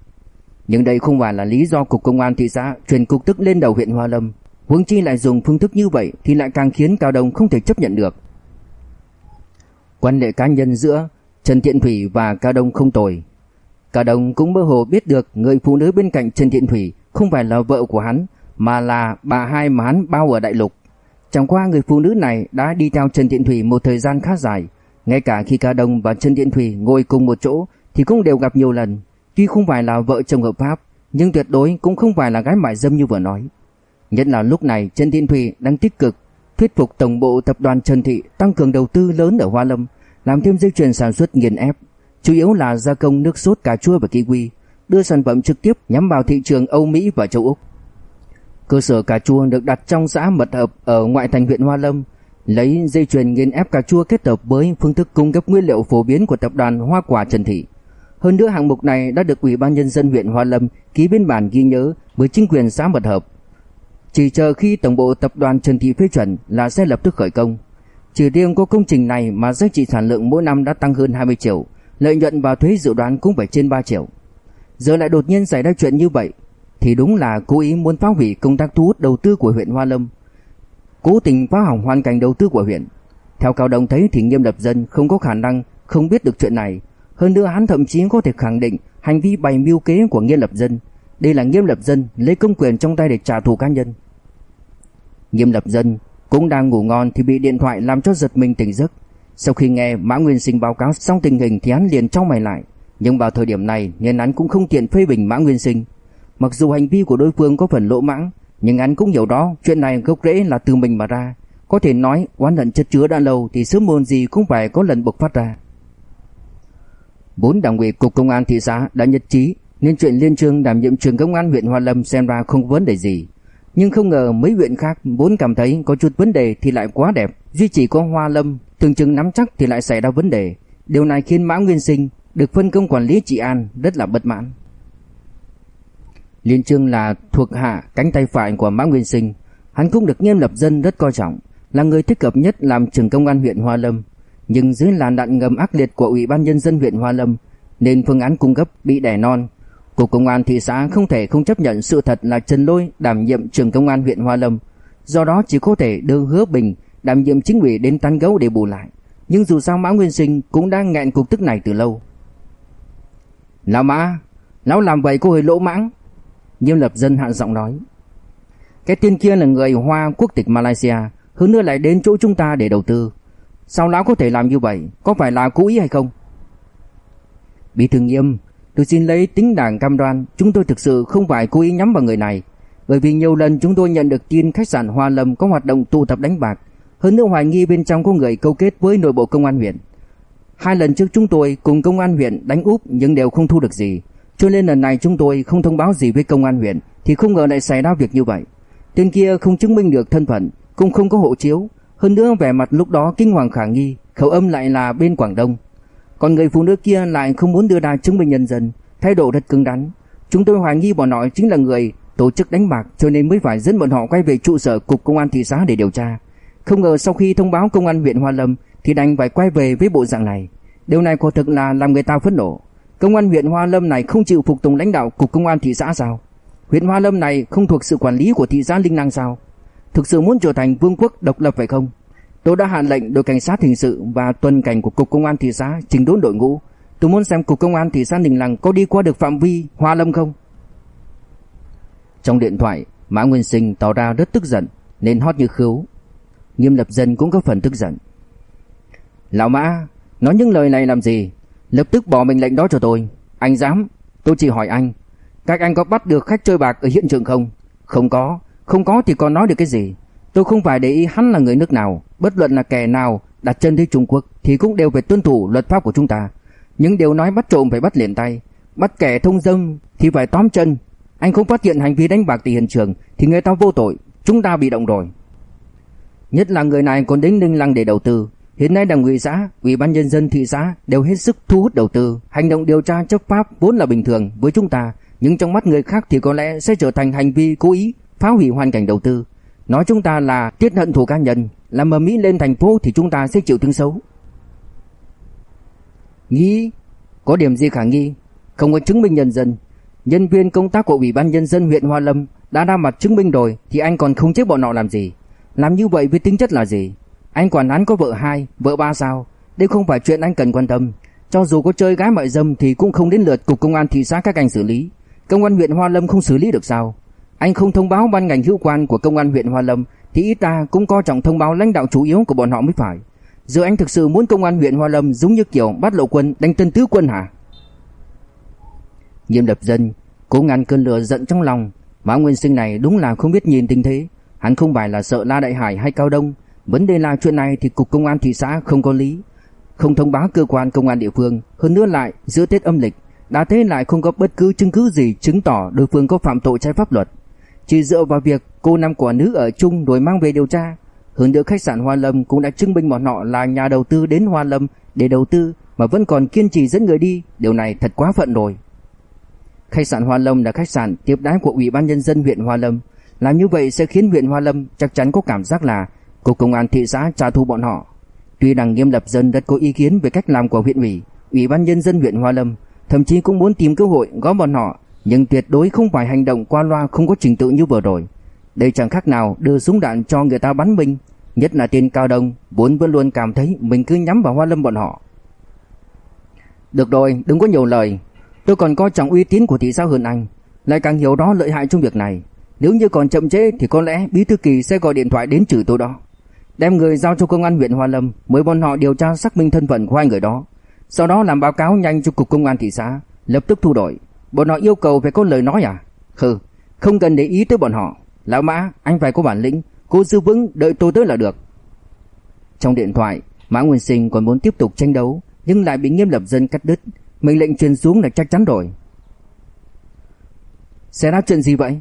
Nhưng đây không phải là lý do cục công an thị xã truyền cục tức lên đầu huyện Hoa Lâm. Huống chi lại dùng phương thức như vậy thì lại càng khiến Cao Đông không thể chấp nhận được. Quan hệ cá nhân giữa Trần Thiện Thủy và Cao Đông không tồi. Cao Đông cũng mơ hồ biết được người phụ nữ bên cạnh Trần Thiện Thủy không phải là vợ của hắn mà là bà hai mà hắn bao ở đại lục. Chẳng qua người phụ nữ này đã đi theo Trần Thiện Thủy một thời gian khá dài, ngay cả khi Cao Đông và Trần Thiện Thủy ngồi cùng một chỗ thì cũng đều gặp nhiều lần. Tuy không phải là vợ chồng hợp pháp, nhưng tuyệt đối cũng không phải là gái mại dâm như vừa nói. Nhất là lúc này Trần Thiên Thủy đang tích cực thuyết phục tổng bộ tập đoàn Trần Thị tăng cường đầu tư lớn ở Hoa Lâm, làm thêm dây chuyền sản xuất nghiền ép, chủ yếu là gia công nước sốt cà chua và kiwi, đưa sản phẩm trực tiếp nhắm vào thị trường Âu Mỹ và châu Úc. Cơ sở cà chua được đặt trong xã Mật Hợp ở ngoại thành huyện Hoa Lâm, lấy dây chuyền nghiền ép cà chua kết hợp với phương thức cung cấp nguyên liệu phổ biến của tập đoàn Hoa Quả Trần Thị. Hơn nữa hạng mục này đã được Ủy ban nhân dân huyện Hoa Lâm ký biên bản ghi nhớ với chính quyền xã Mật Hợp. Chỉ chờ khi tổng bộ tập đoàn Trần Thị phê chuẩn là sẽ lập tức khởi công. Chỉ riêng có công trình này mà giá trị sản lượng mỗi năm đã tăng hơn 20 triệu, lợi nhuận và thuế dự đoán cũng phải trên 3 triệu. Giờ lại đột nhiên xảy ra chuyện như vậy, thì đúng là cố ý muốn phá hủy công tác thu hút đầu tư của huyện Hoa Lâm. Cố tình phá hỏng hoàn cảnh đầu tư của huyện. Theo Cao Đồng thấy thì Nghiêm Lập Dân không có khả năng không biết được chuyện này, hơn nữa hắn thậm chí có thể khẳng định hành vi bày mưu kế của Nghiêm Lập Dân. Đây là Nghiêm Lập Dân lấy công quyền trong tay để trả thù cá nhân. Nghiêm Lập Dân cũng đang ngủ ngon thì bị điện thoại làm cho giật mình tỉnh giấc. Sau khi nghe Mã Nguyên Sinh báo cáo xong tình hình thì hắn liền trong mày lại. Nhưng vào thời điểm này nên hắn cũng không tiện phê bình Mã Nguyên Sinh. Mặc dù hành vi của đối phương có phần lỗ mãng, nhưng hắn cũng hiểu đó chuyện này gốc rễ là từ mình mà ra. Có thể nói oán hận chất chứa đã lâu thì sớm muộn gì cũng phải có lần bộc phát ra. Bốn đảng ủy cục công an thị xã đã nhất trí nên chuyện Liên Trương đảm nhiệm trường công an huyện Hoa Lâm xem ra không vấn đề gì. Nhưng không ngờ mấy huyện khác vốn cảm thấy có chút vấn đề thì lại quá đẹp, duy chỉ có Hoa Lâm tưởng chừng nắm chắc thì lại xảy ra vấn đề. Điều này khiến Mã Nguyên Sinh được phân công quản lý trị an rất là bất mãn. Liên Trương là thuộc hạ cánh tay phải của Mã Nguyên Sinh, hắn cũng được Nghiêm Lập Dân rất coi trọng, là người thích hợp nhất làm trưởng công an huyện Hoa Lâm. Nhưng dưới làn đạn ngầm ác liệt của Ủy ban nhân dân huyện Hoa Lâm, nên phương án cung cấp bị đè non. Cục công an thị xã không thể không chấp nhận sự thật là Trần Lôi đảm nhiệm trưởng công an huyện Hoa Lâm, do đó chỉ có thể đưa Hứa Bình đảm nhiệm chính ủy đến tán gấu để bù lại. Nhưng dù sao Mã Nguyên Sinh cũng đang nghẹn cục tức này từ lâu. Lão Mã, lão làm vậy có hơi lỗ mãng. Nghiêm lập dân hạ giọng nói. Cái tên kia là người Hoa quốc tịch Malaysia, hơn nữa lại đến chỗ chúng ta để đầu tư. Sao lão có thể làm như vậy, có phải là cố ý hay không? Bí thư nghiêm, tôi xin lấy tính đảng cam đoan, chúng tôi thực sự không phải cố ý nhắm vào người này. Bởi vì nhiều lần chúng tôi nhận được tin khách sạn Hoa Lâm có hoạt động tụ tập đánh bạc, hơn nữa hoài nghi bên trong có người câu kết với nội bộ công an huyện. Hai lần trước chúng tôi cùng công an huyện đánh úp nhưng đều không thu được gì, cho nên lần này chúng tôi không thông báo gì với công an huyện thì không ngờ lại xảy ra việc như vậy. Tên kia không chứng minh được thân phận, cũng không có hộ chiếu, hơn nữa vẻ mặt lúc đó kinh hoàng khả nghi, khẩu âm lại là bên Quảng Đông. Còn người phụ nữ kia lại không muốn đưa ra chứng minh nhân dân, thái độ rất cứng rắn. Chúng tôi hoài nghi bọn họ chính là người tổ chức đánh bạc cho nên mới phải dẫn bọn họ quay về trụ sở cục công an thị xã để điều tra. Không ngờ sau khi thông báo công an huyện Hoa Lâm thì đành phải quay về với bộ dạng này. Điều này quả thực là làm người ta phẫn nộ. Công an huyện Hoa Lâm này không chịu phục tùng lãnh đạo cục công an thị xã sao? Huyện Hoa Lâm này không thuộc sự quản lý của thị xã Linh Năng sao? Thực sự muốn trở thành vương quốc độc lập phải không? Tôi đã hạ lệnh đội cảnh sát hình sự và tuần cảnh của cục công an thị xã chỉnh đốn đội ngũ. Tôi muốn xem cục công an thị xã Ninh Lăng có đi qua được phạm vi Hoa Lâm không? Trong điện thoại, Mã Nguyên Sinh tỏ ra rất tức giận nên hót như khứu. Nghiêm Lập Dân cũng có phần tức giận. Lão Mã, nói những lời này làm gì? Lập tức bỏ mệnh lệnh đó cho tôi. Anh dám? Tôi chỉ hỏi anh, các anh có bắt được khách chơi bạc ở hiện trường không? Không có, không có thì còn nói được cái gì? Tôi không phải để ý hắn là người nước nào, bất luận là kẻ nào đặt chân tới Trung Quốc thì cũng đều phải tuân thủ luật pháp của chúng ta. Những điều nói bắt trộm phải bắt liền tay, bắt kẻ thông dâm thì phải tóm chân. Anh không phát hiện hành vi đánh bạc tại hiện trường thì người ta vô tội, chúng ta bị động rồi. Nhất là người này còn đến Ninh Lăng để đầu tư. Hiện nay đảng ủy xã, ủy ban nhân dân thị xã đều hết sức thu hút đầu tư. Hành động điều tra chấp pháp vốn là bình thường với chúng ta, nhưng trong mắt người khác thì có lẽ sẽ trở thành hành vi cố ý phá hủy hoàn cảnh đầu tư. Nói chúng ta là tiết hận thù cá nhân, làm mầm mỹ lên thành phố thì chúng ta sẽ chịu thương xấu. nghĩ Có điểm gì khả nghi? Không có chứng minh nhân dân. Nhân viên công tác của Ủy ban Nhân dân huyện Hoa Lâm đã ra mặt chứng minh rồi thì anh còn không chết bọn họ làm gì? Làm như vậy với tính chất là gì? Anh quản án có vợ hai, vợ ba sao? Đây không phải chuyện anh cần quan tâm. Cho dù có chơi gái mại dâm thì cũng không đến lượt cục công an thị xã các anh xử lý. Công an huyện Hoa Lâm không xử lý được sao? Anh không thông báo ban ngành hữu quan của công an huyện Hoa Lâm thì ít ta cũng coi trọng thông báo lãnh đạo chủ yếu của bọn họ mới phải. Giờ anh thực sự muốn công an huyện Hoa Lâm giống như kiểu bắt lộ quân đánh tân tứ quân hả? Nghiêm Lập Dân cố ngăn cơn lửa giận trong lòng, Mã Nguyên Sinh này đúng là không biết nhìn tình thế, hắn không phải là sợ La Đại Hải hay Cao Đông, vấn đề là chuyện này thì cục công an thị xã không có lý, không thông báo cơ quan công an địa phương, hơn nữa lại giữa Tết âm lịch, đã thế lại không có bất cứ chứng cứ gì chứng tỏ đối phương có phạm tội trái pháp luật. Chỉ dựa vào việc cô năm quả nữ ở chung rồi mang về điều tra. Hơn nữa khách sạn Hoa Lâm cũng đã chứng minh bọn họ là nhà đầu tư đến Hoa Lâm để đầu tư mà vẫn còn kiên trì dẫn người đi, điều này thật quá phận rồi. Khách sạn Hoa Lâm là khách sạn tiếp đái của Ủy ban nhân dân huyện Hoa Lâm, làm như vậy sẽ khiến huyện Hoa Lâm chắc chắn có cảm giác là cục công an thị xã trả thù bọn họ. Tuy đảng Nghiêm Lập Dân rất có ý kiến về cách làm của huyện ủy, Ủy ban nhân dân huyện Hoa Lâm, thậm chí cũng muốn tìm cơ hội gõ bọn họ nhưng tuyệt đối không phải hành động qua loa không có trình tự như vừa rồi. Đây chẳng khác nào đưa súng đạn cho người ta bắn mình, nhất là tên Cao Đông, vốn vẫn luôn cảm thấy mình cứ nhắm vào Hoa Lâm bọn họ. Được rồi, đừng có nhiều lời, tôi còn coi trọng uy tín của thị xã hơn anh, lại càng hiểu rõ lợi hại trong việc này. Nếu như còn chậm trễ thì có lẽ bí thư kỳ sẽ gọi điện thoại đến trừ tôi đó. Đem người giao cho công an huyện Hoa Lâm, mới bọn họ điều tra xác minh thân phận của hai người đó. Sau đó làm báo cáo nhanh cho cục công an thị xã, lập tức thu đổi. Bọn họ yêu cầu phải có lời nói à? Hừ, không cần để ý tới bọn họ. Lão Mã, anh phải có bản lĩnh, cố giữ vững đợi tôi tới là được. Trong điện thoại, Mã Nguyên Sinh còn muốn tiếp tục tranh đấu, nhưng lại bị Nghiêm Lập Dân cắt đứt. Mệnh lệnh truyền xuống là chắc chắn rồi. Sẽ ra chuyện gì vậy?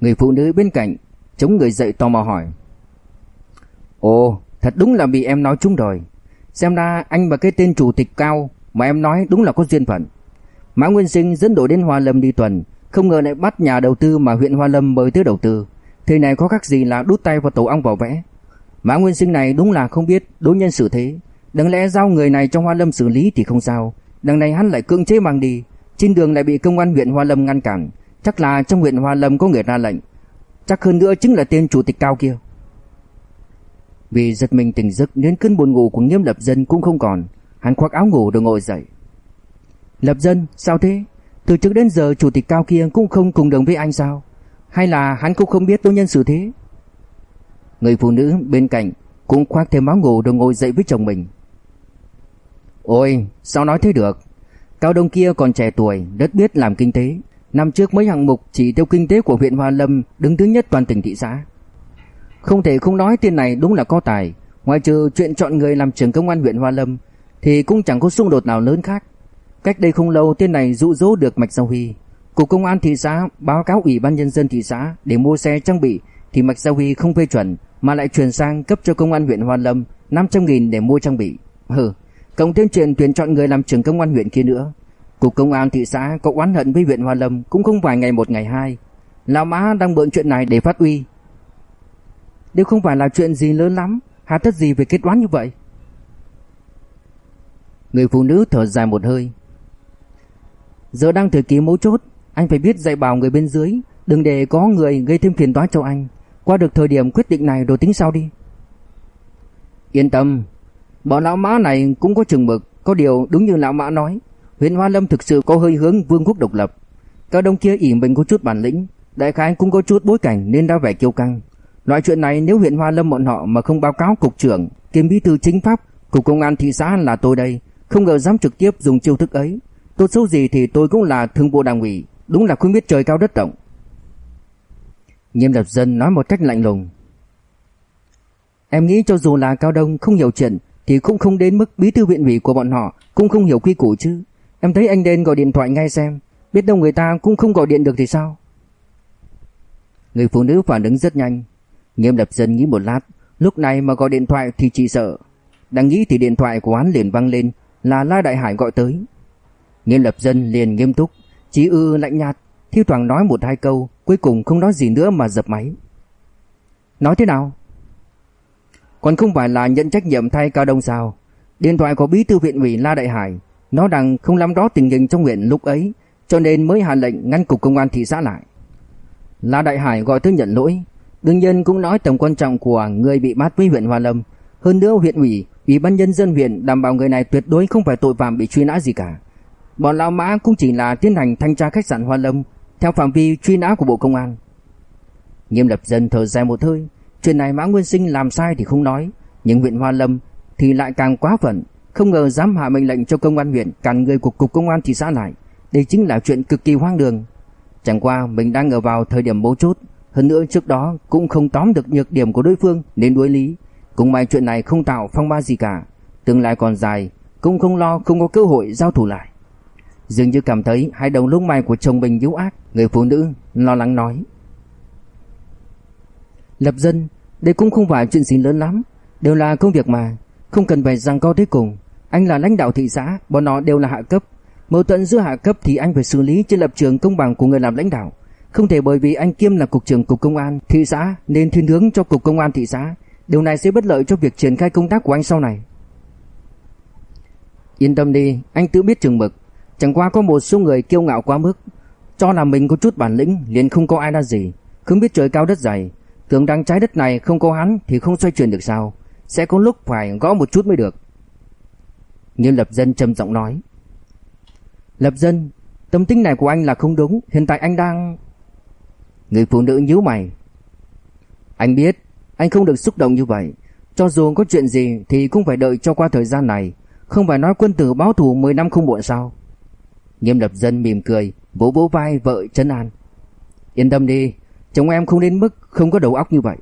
Người phụ nữ bên cạnh chống người dậy tò mò hỏi. Ồ, thật đúng là bị em nói trúng rồi. Xem ra anh và cái tên chủ tịch cao mà em nói đúng là có duyên phận. Mã Nguyên Sinh dẫn đội đến Hoa Lâm đi tuần, không ngờ lại bắt nhà đầu tư mà huyện Hoa Lâm mời tới đầu tư. Thế này có khác gì là đút tay vào tổ ong vào vẽ. Mã Nguyên Sinh này đúng là không biết đối nhân xử thế. Đáng lẽ giao người này trong Hoa Lâm xử lý thì không sao. Đằng này hắn lại cưỡng chế mang đi. Trên đường lại bị công an huyện Hoa Lâm ngăn cản. Chắc là trong huyện Hoa Lâm có người ra lệnh. Chắc hơn nữa chính là tên chủ tịch cao kia. Vì giật mình tỉnh giấc nên cơn buồn ngủ của Nghiêm Lập Dân cũng không còn, hắn khoác áo ngủ rồi ngồi dậy. Lập Dân, sao thế? Từ trước đến giờ chủ tịch cao kia cũng không cùng đồng với anh sao? Hay là hắn cũng không biết tôi nhân xử thế? Người phụ nữ bên cạnh cũng khoác thêm áo ngủ rồi ngồi dậy với chồng mình. Ôi, sao nói thế được? Cao Đông kia còn trẻ tuổi, rất biết làm kinh tế. Năm trước mấy hạng mục chỉ tiêu kinh tế của huyện Hoa Lâm đứng thứ nhất toàn tỉnh thị xã. Không thể không nói tên này đúng là có tài, ngoài trừ chuyện chọn người làm trưởng công an huyện Hoa Lâm thì cũng chẳng có xung đột nào lớn khác. Cách đây không lâu tên này dụ dỗ được Mạch Giao Huy. Cục công an thị xã báo cáo ủy ban nhân dân thị xã để mua xe trang bị thì Mạch Giao Huy không phê chuẩn mà lại chuyển sang cấp cho công an huyện Hoa Lâm 500.000 để mua trang bị. Hừ, cộng thêm chuyện tuyển chọn người làm trưởng công an huyện kia nữa. Cục công an thị xã có oán hận với huyện Hoa Lâm cũng không phải ngày một ngày hai. Lão Mã đang bận chuyện này để phát uy. nếu không phải là chuyện gì lớn lắm, hà tất gì về kết toán như vậy. Người phụ nữ thở dài một hơi. Giờ đang thời kỳ mấu chốt, anh phải biết dạy bảo người bên dưới, đừng để có người gây thêm phiền toái cho anh. Qua được thời điểm quyết định này rồi tính sau đi. Yên tâm, bọn lão mã này cũng có chừng mực, có điều đúng như lão mã nói, huyện Hoa Lâm thực sự có hơi hướng vương quốc độc lập. Cao đông kia ỉ mình có chút bản lĩnh, đại khái cũng có chút bối cảnh nên đã vẻ kiêu căng. Loại chuyện này nếu huyện Hoa Lâm bọn họ mà không báo cáo cục trưởng, kiêm bí thư chính pháp, cục công an thị xã là tôi đây, không ngờ dám trực tiếp dùng chiêu thức ấy. Tốt xấu gì thì tôi cũng là thương bộ đảng ủy, đúng là không biết trời cao đất rộng. Nghiêm lập dân nói một cách lạnh lùng. Em nghĩ cho dù là Cao Đông không hiểu chuyện thì cũng không đến mức bí thư huyện ủy của bọn họ cũng không hiểu quy củ chứ. Em thấy anh nên gọi điện thoại ngay xem, biết đâu người ta cũng không gọi điện được thì sao? Người phụ nữ phản ứng rất nhanh. Nghiêm lập dân nghĩ một lát, lúc này mà gọi điện thoại thì chỉ sợ. Đang nghĩ thì điện thoại của hắn liền vang lên là La Đại Hải gọi tới. Nghiêm lập dân liền nghiêm túc, chí ư lạnh nhạt, thi thoảng nói một hai câu, cuối cùng không nói gì nữa mà dập máy. Nói thế nào? Còn không phải là nhận trách nhiệm thay Cao Đông sao? Điện thoại của bí thư huyện ủy La Đại Hải, nó đang không lắm rõ tình hình trong huyện lúc ấy, cho nên mới hạ lệnh ngăn cục công an thị xã lại. La Đại Hải gọi tới nhận lỗi, đương nhiên cũng nói tầm quan trọng của người bị bắt với huyện Hoa Lâm, hơn nữa huyện ủy, ủy ban nhân dân huyện đảm bảo người này tuyệt đối không phải tội phạm bị truy nã gì cả. Bọn lão mã cũng chỉ là tiến hành thanh tra khách sạn Hoa Lâm theo phạm vi truy nã của Bộ Công an. Nghiêm lập dân thở dài một hơi, chuyện này Mã Nguyên Sinh làm sai thì không nói, nhưng huyện Hoa Lâm thì lại càng quá phận, không ngờ dám hạ mệnh lệnh cho công an huyện cản người của cục công an thị xã lại. Đây chính là chuyện cực kỳ hoang đường. Chẳng qua mình đang ở vào thời điểm mấu chốt, hơn nữa trước đó cũng không tóm được nhược điểm của đối phương nên đối lý. Cũng may chuyện này không tạo phong ba gì cả, tương lai còn dài, cũng không lo không có cơ hội giao thủ lại. Dường như cảm thấy hai đầu lông mày của chồng mình yếu ác, người phụ nữ lo lắng nói. Lập dân, đây cũng không phải chuyện gì lớn lắm, đều là công việc mà, không cần phải rằng co tới cùng. Anh là lãnh đạo thị xã, bọn nó đều là hạ cấp. Mâu thuẫn giữa hạ cấp thì anh phải xử lý trên lập trường công bằng của người làm lãnh đạo. Không thể bởi vì anh kiêm là cục trưởng cục công an thị xã nên thiên hướng cho cục công an thị xã. Điều này sẽ bất lợi cho việc triển khai công tác của anh sau này. Yên tâm đi, anh tự biết chừng mực. Chẳng qua có một số người kiêu ngạo quá mức, cho là mình có chút bản lĩnh liền không có ai ra gì, không biết trời cao đất dày, tưởng rằng trái đất này không có hắn thì không xoay chuyển được sao, sẽ có lúc phải gõ một chút mới được. nhưng Lập Dân trầm giọng nói. Lập Dân, tâm tính này của anh là không đúng, hiện tại anh đang... Người phụ nữ nhíu mày. Anh biết, anh không được xúc động như vậy. Cho dù có chuyện gì thì cũng phải đợi cho qua thời gian này. Không phải nói quân tử báo thù 10 năm không muộn sao. Nghiêm lập dân mỉm cười, vỗ vỗ vai vợ chân an. Yên tâm đi, chồng em không đến mức không có đầu óc như vậy.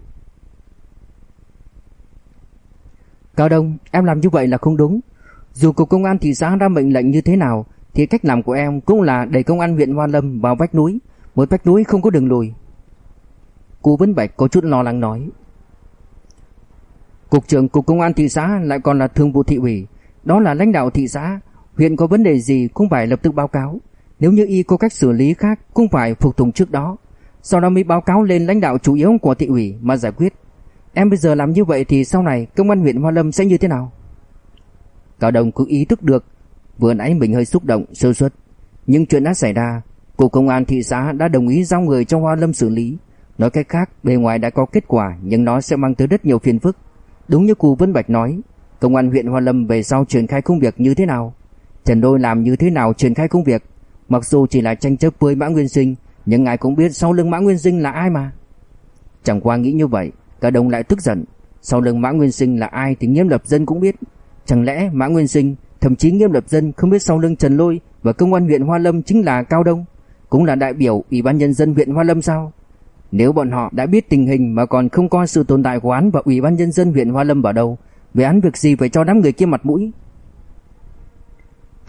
Cao Đông, em làm như vậy là không đúng. Dù cục công an thị xã ra mệnh lệnh như thế nào thì cách làm của em cũng là đẩy công an huyện Hoa Lâm vào vách núi, một vách núi không có đường lùi. Cô Vân Bạch có chút lo lắng nói. Cục trưởng cục công an thị xã lại còn là thường vụ thị ủy, đó là lãnh đạo thị xã, huyện có vấn đề gì cũng phải lập tức báo cáo. Nếu như y có cách xử lý khác cũng phải phục tùng trước đó, sau đó mới báo cáo lên lãnh đạo chủ yếu của thị ủy mà giải quyết. Em bây giờ làm như vậy thì sau này công an huyện Hoa Lâm sẽ như thế nào? Cao Đồng cũng ý thức được Vừa nãy mình hơi xúc động, sơ suất Nhưng chuyện đã xảy ra Cục công an thị xã đã đồng ý giao người cho Hoa Lâm xử lý Nói cách khác bề ngoài đã có kết quả Nhưng nó sẽ mang tới rất nhiều phiền phức Đúng như cụ Vân Bạch nói, công an huyện Hoa Lâm về sau triển khai công việc như thế nào? Trần Đôi làm như thế nào triển khai công việc? Mặc dù chỉ là tranh chấp với Mã Nguyên Sinh, nhưng ngài cũng biết sau lưng Mã Nguyên Sinh là ai mà. Chẳng qua nghĩ như vậy, cả đồng lại tức giận. Sau lưng Mã Nguyên Sinh là ai thì Nghiêm Lập Dân cũng biết. Chẳng lẽ Mã Nguyên Sinh, thậm chí Nghiêm Lập Dân không biết sau lưng Trần Lôi và công an huyện Hoa Lâm chính là Cao Đông, cũng là đại biểu Ủy ban nhân dân huyện Hoa Lâm sao? Nếu bọn họ đã biết tình hình mà còn không coi sự tồn tại của án và Ủy ban nhân dân huyện Hoa Lâm vào đâu, về án việc gì phải cho đám người kia mặt mũi?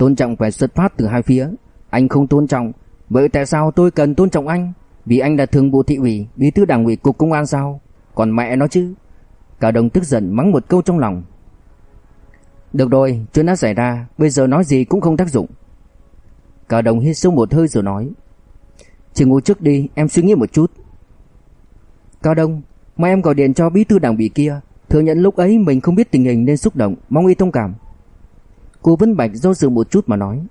Tôn trọng phải xuất phát từ hai phía, anh không tôn trọng, vậy tại sao tôi cần tôn trọng anh? Vì anh là thường bộ thị ủy, bí thư đảng ủy cục công an sao? Còn mẹ nó chứ? Cả đồng tức giận mắng một câu trong lòng. Được rồi, chuyện đã xảy ra, bây giờ nói gì cũng không tác dụng. Cả đồng hít sâu một hơi rồi nói. Chỉ ngủ trước đi, em suy nghĩ một chút. Cao Đông, mai em gọi điện cho bí thư đảng ủy kia, thừa nhận lúc ấy mình không biết tình hình nên xúc động, mong y thông cảm. Cô Vân Bạch do dự một chút mà nói.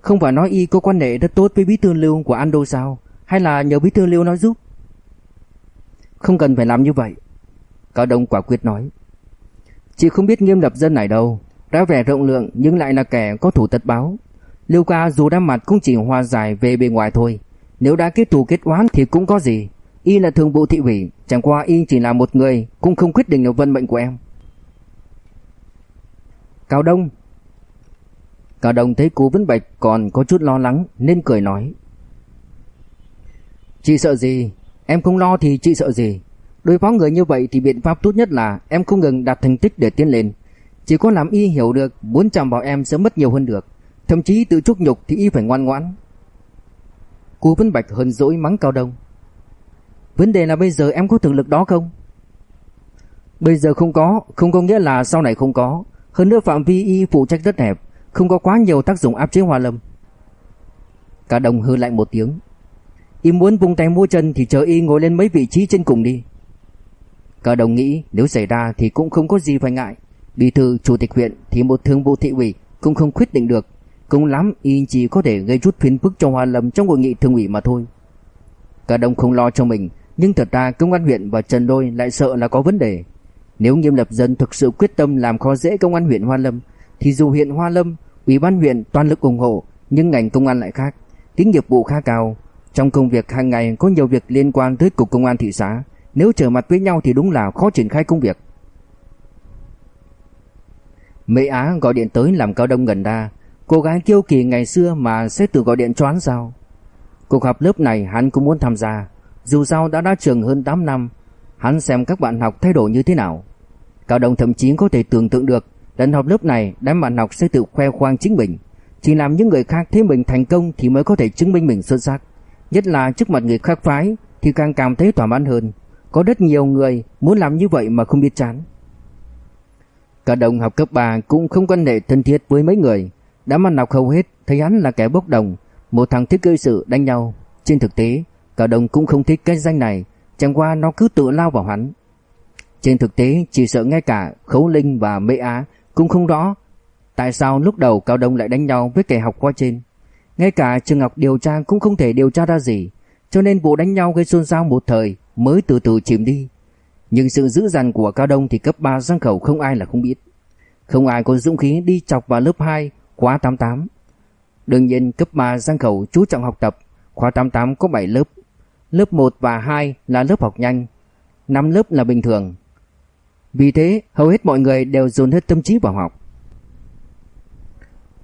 Không phải nói y có quan hệ rất tốt với bí thư lưu của Ando sao, hay là nhờ bí thư lưu nói giúp? Không cần phải làm như vậy. Cao Đông quả quyết nói. Chị không biết nghiêm lập dân này đâu, đã vẻ rộng lượng nhưng lại là kẻ có thủ tật báo. Lưu ca dù đã mặt cũng chỉ hòa giải về bề ngoài thôi, nếu đã kết thù kết oán thì cũng có gì. Y là thường vụ thị ủy, chẳng qua y chỉ là một người, cũng không quyết định được vận mệnh của em. Cao Đông Cao Đông thấy cô Vân Bạch còn có chút lo lắng nên cười nói. Chị sợ gì? Em không lo thì chị sợ gì? Đối phó người như vậy thì biện pháp tốt nhất là em không ngừng đạt thành tích để tiến lên. Chỉ có làm y hiểu được muốn chạm vào em sẽ mất nhiều hơn được. Thậm chí tự chúc nhục thì y phải ngoan ngoãn. Cô Vân Bạch hờn dỗi mắng Cao Đông. Vấn đề là bây giờ em có thực lực đó không? Bây giờ không có, không có nghĩa là sau này không có. Hơn nữa phạm vi y phụ trách rất hẹp, không có quá nhiều tác dụng áp chế hòa Lâm. Cả đồng hư lạnh một tiếng. Y muốn vung tay mua chân thì chờ y ngồi lên mấy vị trí trên cùng đi. Cả đồng nghĩ nếu xảy ra thì cũng không có gì phải ngại. Bí thư chủ tịch huyện thì một thương vụ thị ủy cũng không quyết định được. Cũng lắm y chỉ có thể gây chút phiền phức cho Hoa Lâm trong hội nghị thường ủy mà thôi. Cả đồng không lo cho mình nhưng thật ra công an huyện và Trần Đôi lại sợ là có vấn đề. Nếu Nghiêm Lập Dân thực sự quyết tâm làm khó dễ công an huyện Hoa Lâm, thì dù huyện Hoa Lâm, ủy ban huyện toàn lực ủng hộ, nhưng ngành công an lại khác, tính nghiệp vụ khá cao. Trong công việc hàng ngày có nhiều việc liên quan tới cục công an thị xã, nếu trở mặt với nhau thì đúng là khó triển khai công việc. Mễ Á gọi điện tới làm cao đông gần đa cô gái kiêu kỳ ngày xưa mà sẽ tự gọi điện choán sao? Cuộc họp lớp này hắn cũng muốn tham gia, dù sao đã đã trường hơn 8 năm, hắn xem các bạn học thay đổi như thế nào. Cao Đông thậm chí có thể tưởng tượng được lần học lớp này đám bạn học sẽ tự khoe khoang chính mình. Chỉ làm những người khác thấy mình thành công thì mới có thể chứng minh mình xuất sắc. Nhất là trước mặt người khác phái thì càng cảm thấy thỏa mãn hơn. Có rất nhiều người muốn làm như vậy mà không biết chán. Cả đồng học cấp 3 cũng không quan hệ thân thiết với mấy người. Đám ăn học hầu hết thấy hắn là kẻ bốc đồng, một thằng thích gây sự đánh nhau. Trên thực tế, Cả đồng cũng không thích cái danh này, chẳng qua nó cứ tự lao vào hắn. Trên thực tế, chỉ sợ ngay cả Khấu Linh và Mễ Á cũng không rõ tại sao lúc đầu Cao Đông lại đánh nhau với kẻ học qua trên. Ngay cả trường Ngọc điều tra cũng không thể điều tra ra gì, cho nên vụ đánh nhau gây xôn xao một thời mới từ từ chìm đi. Nhưng sự dữ dằn của Cao Đông thì cấp 3 giang khẩu không ai là không biết. Không ai có dũng khí đi chọc vào lớp 2 khóa 88. Đương nhiên cấp 3 giang khẩu chú trọng học tập, khóa 88 có 7 lớp, Lớp 1 và 2 là lớp học nhanh, 5 lớp là bình thường. Vì thế, hầu hết mọi người đều dồn hết tâm trí vào học.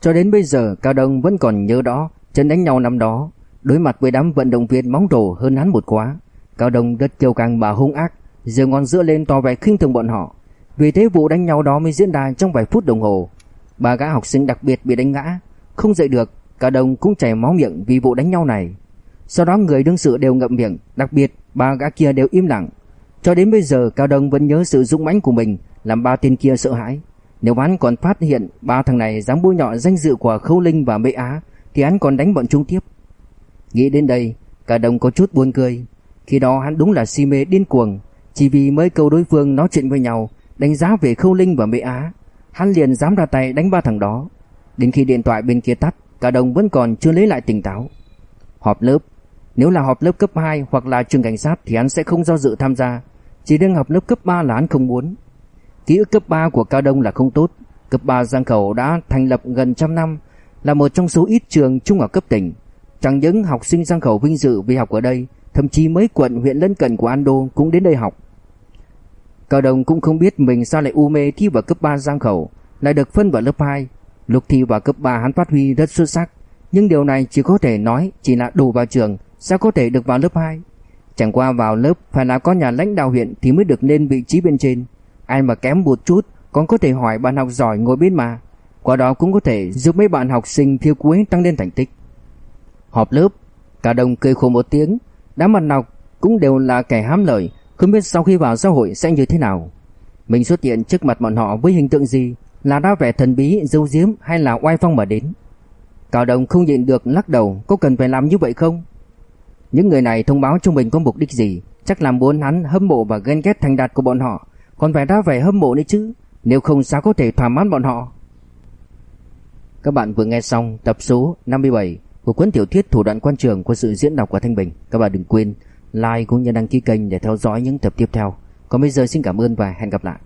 Cho đến bây giờ, Cao Đông vẫn còn nhớ đó, trận đánh nhau năm đó, đối mặt với đám vận động viên bóng rổ hơn hắn một quá. Cao Đông rất kiêu căng và hung ác, giơ ngón giữa lên tỏ vẻ khinh thường bọn họ. Vì thế vụ đánh nhau đó mới diễn ra trong vài phút đồng hồ. Ba gã học sinh đặc biệt bị đánh ngã, không dậy được, Cao Đông cũng chảy máu miệng vì vụ đánh nhau này. Sau đó người đương sự đều ngậm miệng, đặc biệt ba gã kia đều im lặng. Cho đến bây giờ Cao Đông vẫn nhớ sự dũng mãnh của mình, làm ba tên kia sợ hãi. Nếu hắn còn phát hiện ba thằng này dám bôi nhọ danh dự của Khâu Linh và Mễ Á, thì hắn còn đánh bọn chúng tiếp. Nghĩ đến đây, Cao Đông có chút buồn cười. Khi đó hắn đúng là si mê điên cuồng, chỉ vì mấy câu đối phương nói chuyện với nhau, đánh giá về Khâu Linh và Mễ Á, hắn liền dám ra tay đánh ba thằng đó. Đến khi điện thoại bên kia tắt, Cao Đông vẫn còn chưa lấy lại tỉnh táo. Họp lớp, nếu là họp lớp cấp 2 hoặc là trường cảnh sát thì hắn sẽ không do dự tham gia. Chỉ đang học lớp cấp 3 là hắn không muốn. Ký ức cấp 3 của Cao Đông là không tốt. Cấp 3 Giang Khẩu đã thành lập gần trăm năm, là một trong số ít trường trung học cấp tỉnh. Chẳng những học sinh Giang Khẩu vinh dự vì học ở đây, thậm chí mấy quận huyện lân cận của Ando cũng đến đây học. Cao Đông cũng không biết mình sao lại u mê thi vào cấp 3 Giang Khẩu, lại được phân vào lớp 2. Lúc thi vào cấp 3 hắn phát huy rất xuất sắc, nhưng điều này chỉ có thể nói chỉ là đủ vào trường, sao có thể được vào lớp 2. Chẳng qua vào lớp phải là có nhà lãnh đạo huyện thì mới được lên vị trí bên trên. Ai mà kém một chút còn có thể hỏi bạn học giỏi ngồi bên mà. Qua đó cũng có thể giúp mấy bạn học sinh thiêu cuối tăng lên thành tích. Họp lớp, cả đồng cười khổ một tiếng, đám bạn học cũng đều là kẻ hám lợi, không biết sau khi vào xã hội sẽ như thế nào. Mình xuất hiện trước mặt bọn họ với hình tượng gì, là đa vẻ thần bí, dâu diếm hay là oai phong mà đến. Cao Đồng không nhịn được lắc đầu, có cần phải làm như vậy không? Những người này thông báo cho mình có mục đích gì, chắc làm muốn hắn hâm mộ và ghen ghét thành đạt của bọn họ, còn phải ra vẻ hâm mộ nữa chứ, nếu không sao có thể thỏa mãn bọn họ. Các bạn vừa nghe xong tập số 57 của cuốn tiểu thuyết Thủ đoạn quan trường của sự diễn đọc của Thanh Bình. Các bạn đừng quên like cũng như đăng ký kênh để theo dõi những tập tiếp theo. Còn bây giờ xin cảm ơn và hẹn gặp lại.